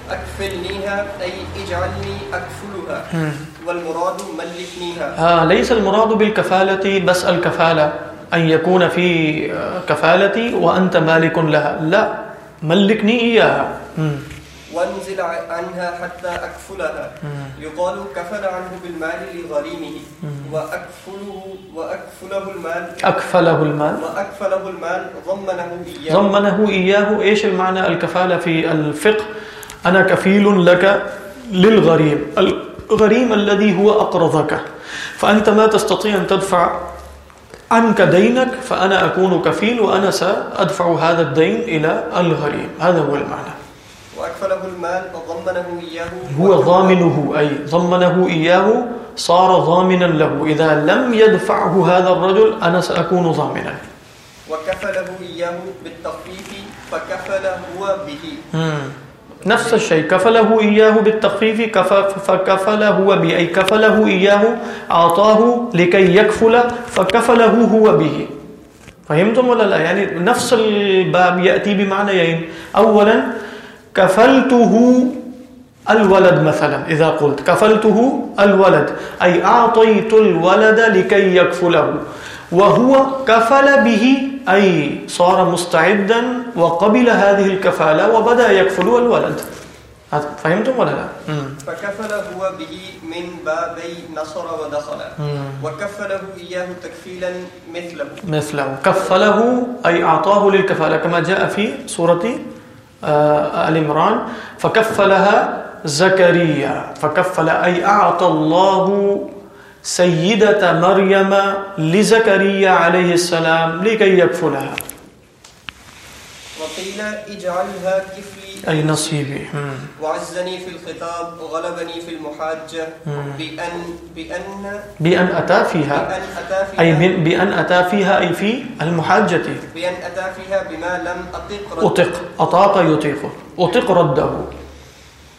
أكفلنيها أي اجعلني أكفلها والمراد ملكنيها. آه ليس المراد بالكفالة بس الكفالة أن يكون في كفالتي وأنت مالك لها. لا ملكني إياها. وانزل عنها حتى أكفلها. يقال كفل عنه بالمال لغريمه وأكفله, وأكفله المال أكفله المال وأكفله المال ضمنه إياه. ضمنه إياه. إيش المعنى الكفالة في الفقه؟ أنا كفيل لك للغريم. الغريم الذي هو أقرضك. فأنت ما تستطيع أن تدفع عنك دينك فأنا أكون كفيل وأنا سأدفع هذا الدين إلى الغريم. هذا هو المعنى. وأكفله المال ضمنه إياه. هو ضامنه أي ضمنه إياه صار ضامنا له. إذا لم يدفعه هذا الرجل أنا سأكون ضامنا. وكفله إياه بالتخفيف فكفل هو به. نفس الشيء. كفله إياه بالتخفيف فكفل هو به. أي كفله إياه أعطاه لكي يكفل فكفله هو به. فهمتم ولا لا؟ يعني نفس الباب يأتي بمعنيين. أولا كفلته الولد مثلا إذا قلت كفلته الولد أي أعطيت الولد لكي يكفله وهو كفل به أي صار مستعدا وقبل هذه الكفالة وبدأ يكفل الولد۔ فهمتم ولا لا؟ فكفل هو به من بابي نصر ودخل وكفله إياه تكفيلا مثله مثله كفله أي أعطاه للكفالة كما جاء في سورة آل عمران، فكفلها زكريا، فكفل أي أعطى الله سيدة مريم لزكريا عليه السلام لكي يكفلها. وقيل اجعلها كفلي أي نصيبي وعزني في الخطاب غلبني في المحاجة. بأن بأن بأن أتى فيها. بأن أتى فيها. أي بأن أتى فيها أي في المحاجة. بأن أتى فيها بما لم أطق رده. أطق. أطاق يطيق. أطق رده.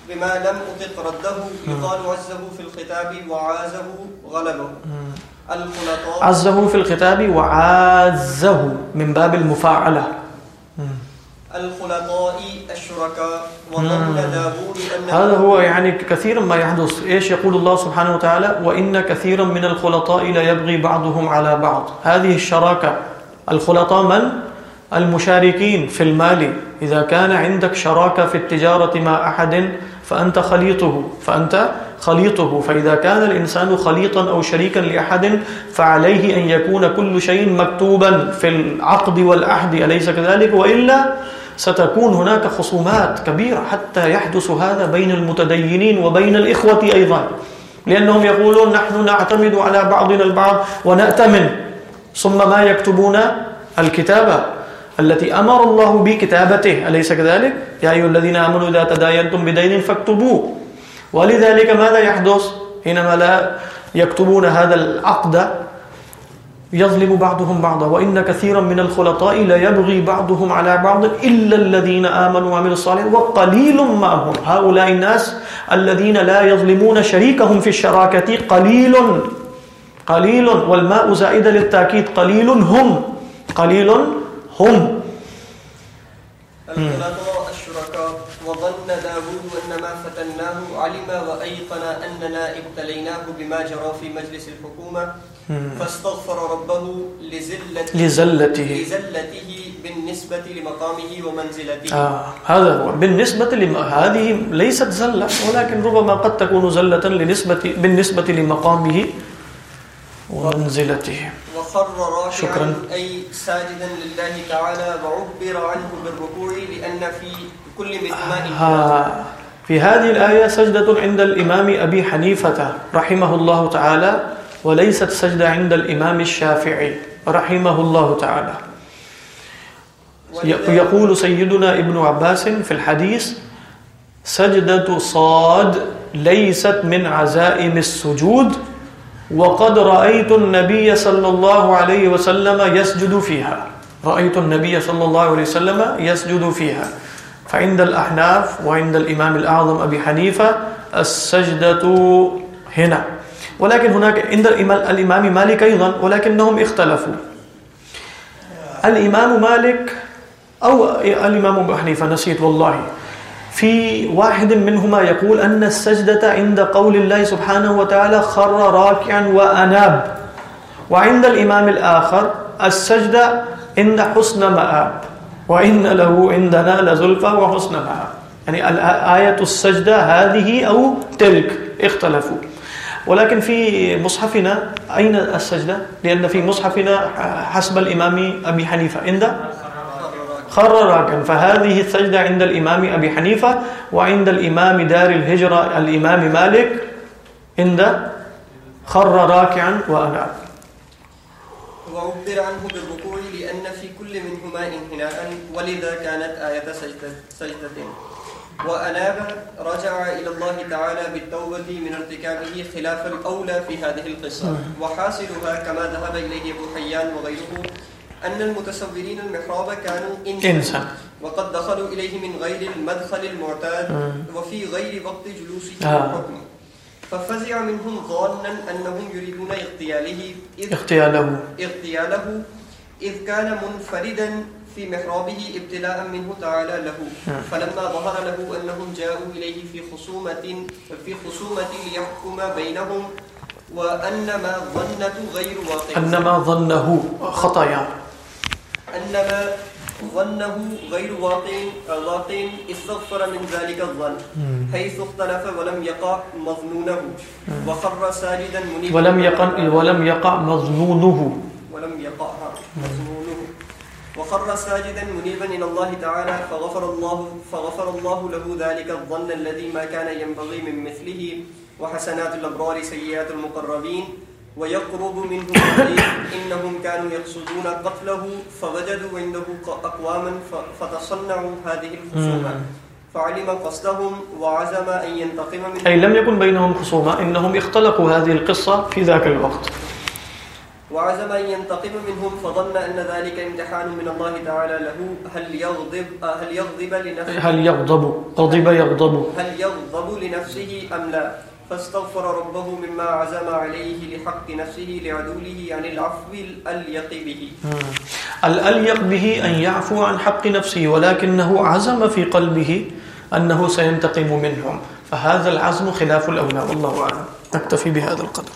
بما لم أطق رده. يقال عزه في الخطاب وعازه غلبه. الخلطاء. عزه في الخطاب وعازه من باب المفاعلة. الخلطاء الشركاء هذا هو يعني كثيرا ما يحدث. إيش يقول الله سبحانه وتعالى؟ وإن كثيرا من الخلطاء لا يبغي بعضهم على بعض. هذه الشراكة. الخلطاء من؟ المشاركين في المال. إذا كان عندك شراكة في التجارة مع أحد فأنت خليطه. فأنت خليطه. فإذا كان الإنسان خليطا أو شريكا لأحد فعليه أن يكون كل شيء مكتوبا في العقد والعهد أليس كذلك؟ وإلا ستكون هناك خصومات كبيرة حتى يحدث هذا بين المتدينين وبين الإخوة أيضا. لأنهم يقولون نحن نعتمد على بعضنا البعض ونأتمن. ثم ما يكتبون؟ الكتابة التي أمر الله بكتابته. أليس كذلك؟ يا أيها الذين آمنوا إذا تداينتم بدين فاكتبوه. ولذلك ماذا يحدث؟ حينما لا يكتبون هذا العقد يظلم بعضهم بعضا، وإن كثيرا من الخلطاء لا يبغي بعضهم على بعض إلا الذين آمنوا وعملوا الصالحات، وقليل ما هم هؤلاء الناس الذين لا يظلمون شريكهم في الشراكة قليل قليل، والماء زائدة للتأكيد قليل هم قليل هم. الشركاء، وظن داود أنما فتناه علم، وأيقن أننا ابتليناه بما جرى في مجلس الحكومة. فاستغفر ربه لزلته, لزلته لزلته بالنسبة لمقامه ومنزلته. آه. هذا هو. بالنسبة لما هذه ليست زلة ولكن ربما قد تكون زلة لنسبة بالنسبة لمقامه ومنزلته. وخر راكعا شكراً. أي ساجدا لله تعالى وعبر عنه بالركوع لأن في كل ها في هذه الآية سجدة عند الإمام أبي حنيفة رحمه الله تعالى. وليست سجدة عند الإمام الشافعي رحمه الله تعالى. يقول سيدنا ابن عباس في الحديث سجدة صاد ليست من عزائم السجود وقد رأيت النبي صلى الله عليه وسلم يسجد فيها. رأيت النبي صلى الله عليه وسلم يسجد فيها. فعند الأحناف وعند الإمام الأعظم أبي حنيفة السجدة هنا. ولكن هناك عند الإمام- مالك أيضا، ولكنهم اختلفوا. الإمام مالك أو الإمام أبو حنيفة، نسيت والله. في واحد منهما يقول أن السجدة عند قول الله سبحانه وتعالى خر راكعا وأناب. وعند الإمام الآخر السجدة عند حسن مآب. وإن له عندنا لزلفى وحسن مآب. يعني آية السجدة هذه أو تلك، اختلفوا. ولكن في مصحفنا أين السجدة؟ لأن في مصحفنا حسب الإمام أبي حنيفة. عند؟ خر راكعا فهذه السجدة عند الإمام أبي حنيفة وعند الإمام دار الهجرة الإمام مالك. عند؟ خر راكعا وأناب وعبر عنه بالركوع لأن في كل منهما انحناء ولذا كانت آية سجدة, سجدة. وأناب رجع إلى الله تعالى بالتوبة من ارتكابه خلاف الأولى في هذه القصة. وحاصلها كما ذهب إليه أبو حيان وغيره أن المتصورين المحراب كانوا إنسا إنسا وقد دخلوا إليه من غير المدخل المعتاد وفي غير وقت جلوسه. الحكم ففزع منهم ظانا أنهم يريدون اغتياله اغتياله. اغتياله إذ كان منفردا في محرابه ابتلاء منه تعالى له. فلما ظهر له أنهم جاءوا إليه في خصومة في خصومة ليحكم بينهم وأنما ظنة غير واقع أنما ظنه خطايا أنما ظنه غير واقع واقع استغفر من ذلك الظن. حيث اختلف ولم يقع مظنونه. وخر ساجدا منيبا ولم يقع ولم يقع مظنونه. ولم يقع مظنونه وخر ساجدا منيبا الى الله تعالى فغفر الله فغفر الله له ذلك الظن الذي ما كان ينبغي من مثله وحسنات الابرار سيئات المقربين ويقرب منه الخير انهم كانوا يقصدون قتله فوجدوا عنده اقواما فتصنعوا هذه الخصومه فعلم قصدهم وعزم ان ينتقم منهم. أي لم يكن بينهم خصومة إنهم اختلقوا هذه القصة في ذاك الوقت. وعزم أن ينتقم منهم فظن أن ذلك امتحان من الله تعالى له. هل يغضب هل يغضب لنفسه؟ هل يغضب؟ غضب يغضب. هل يغضب لنفسه أم لا؟ فاستغفر ربه مما عزم عليه لحق نفسه لعدوله عن العفو الأليق به. الأليق به أن يعفو عن حق نفسه ولكنه عزم في قلبه أنه سينتقم منهم. فهذا العزم خلاف الأولى والله أعلم. نكتفي بهذا القدر.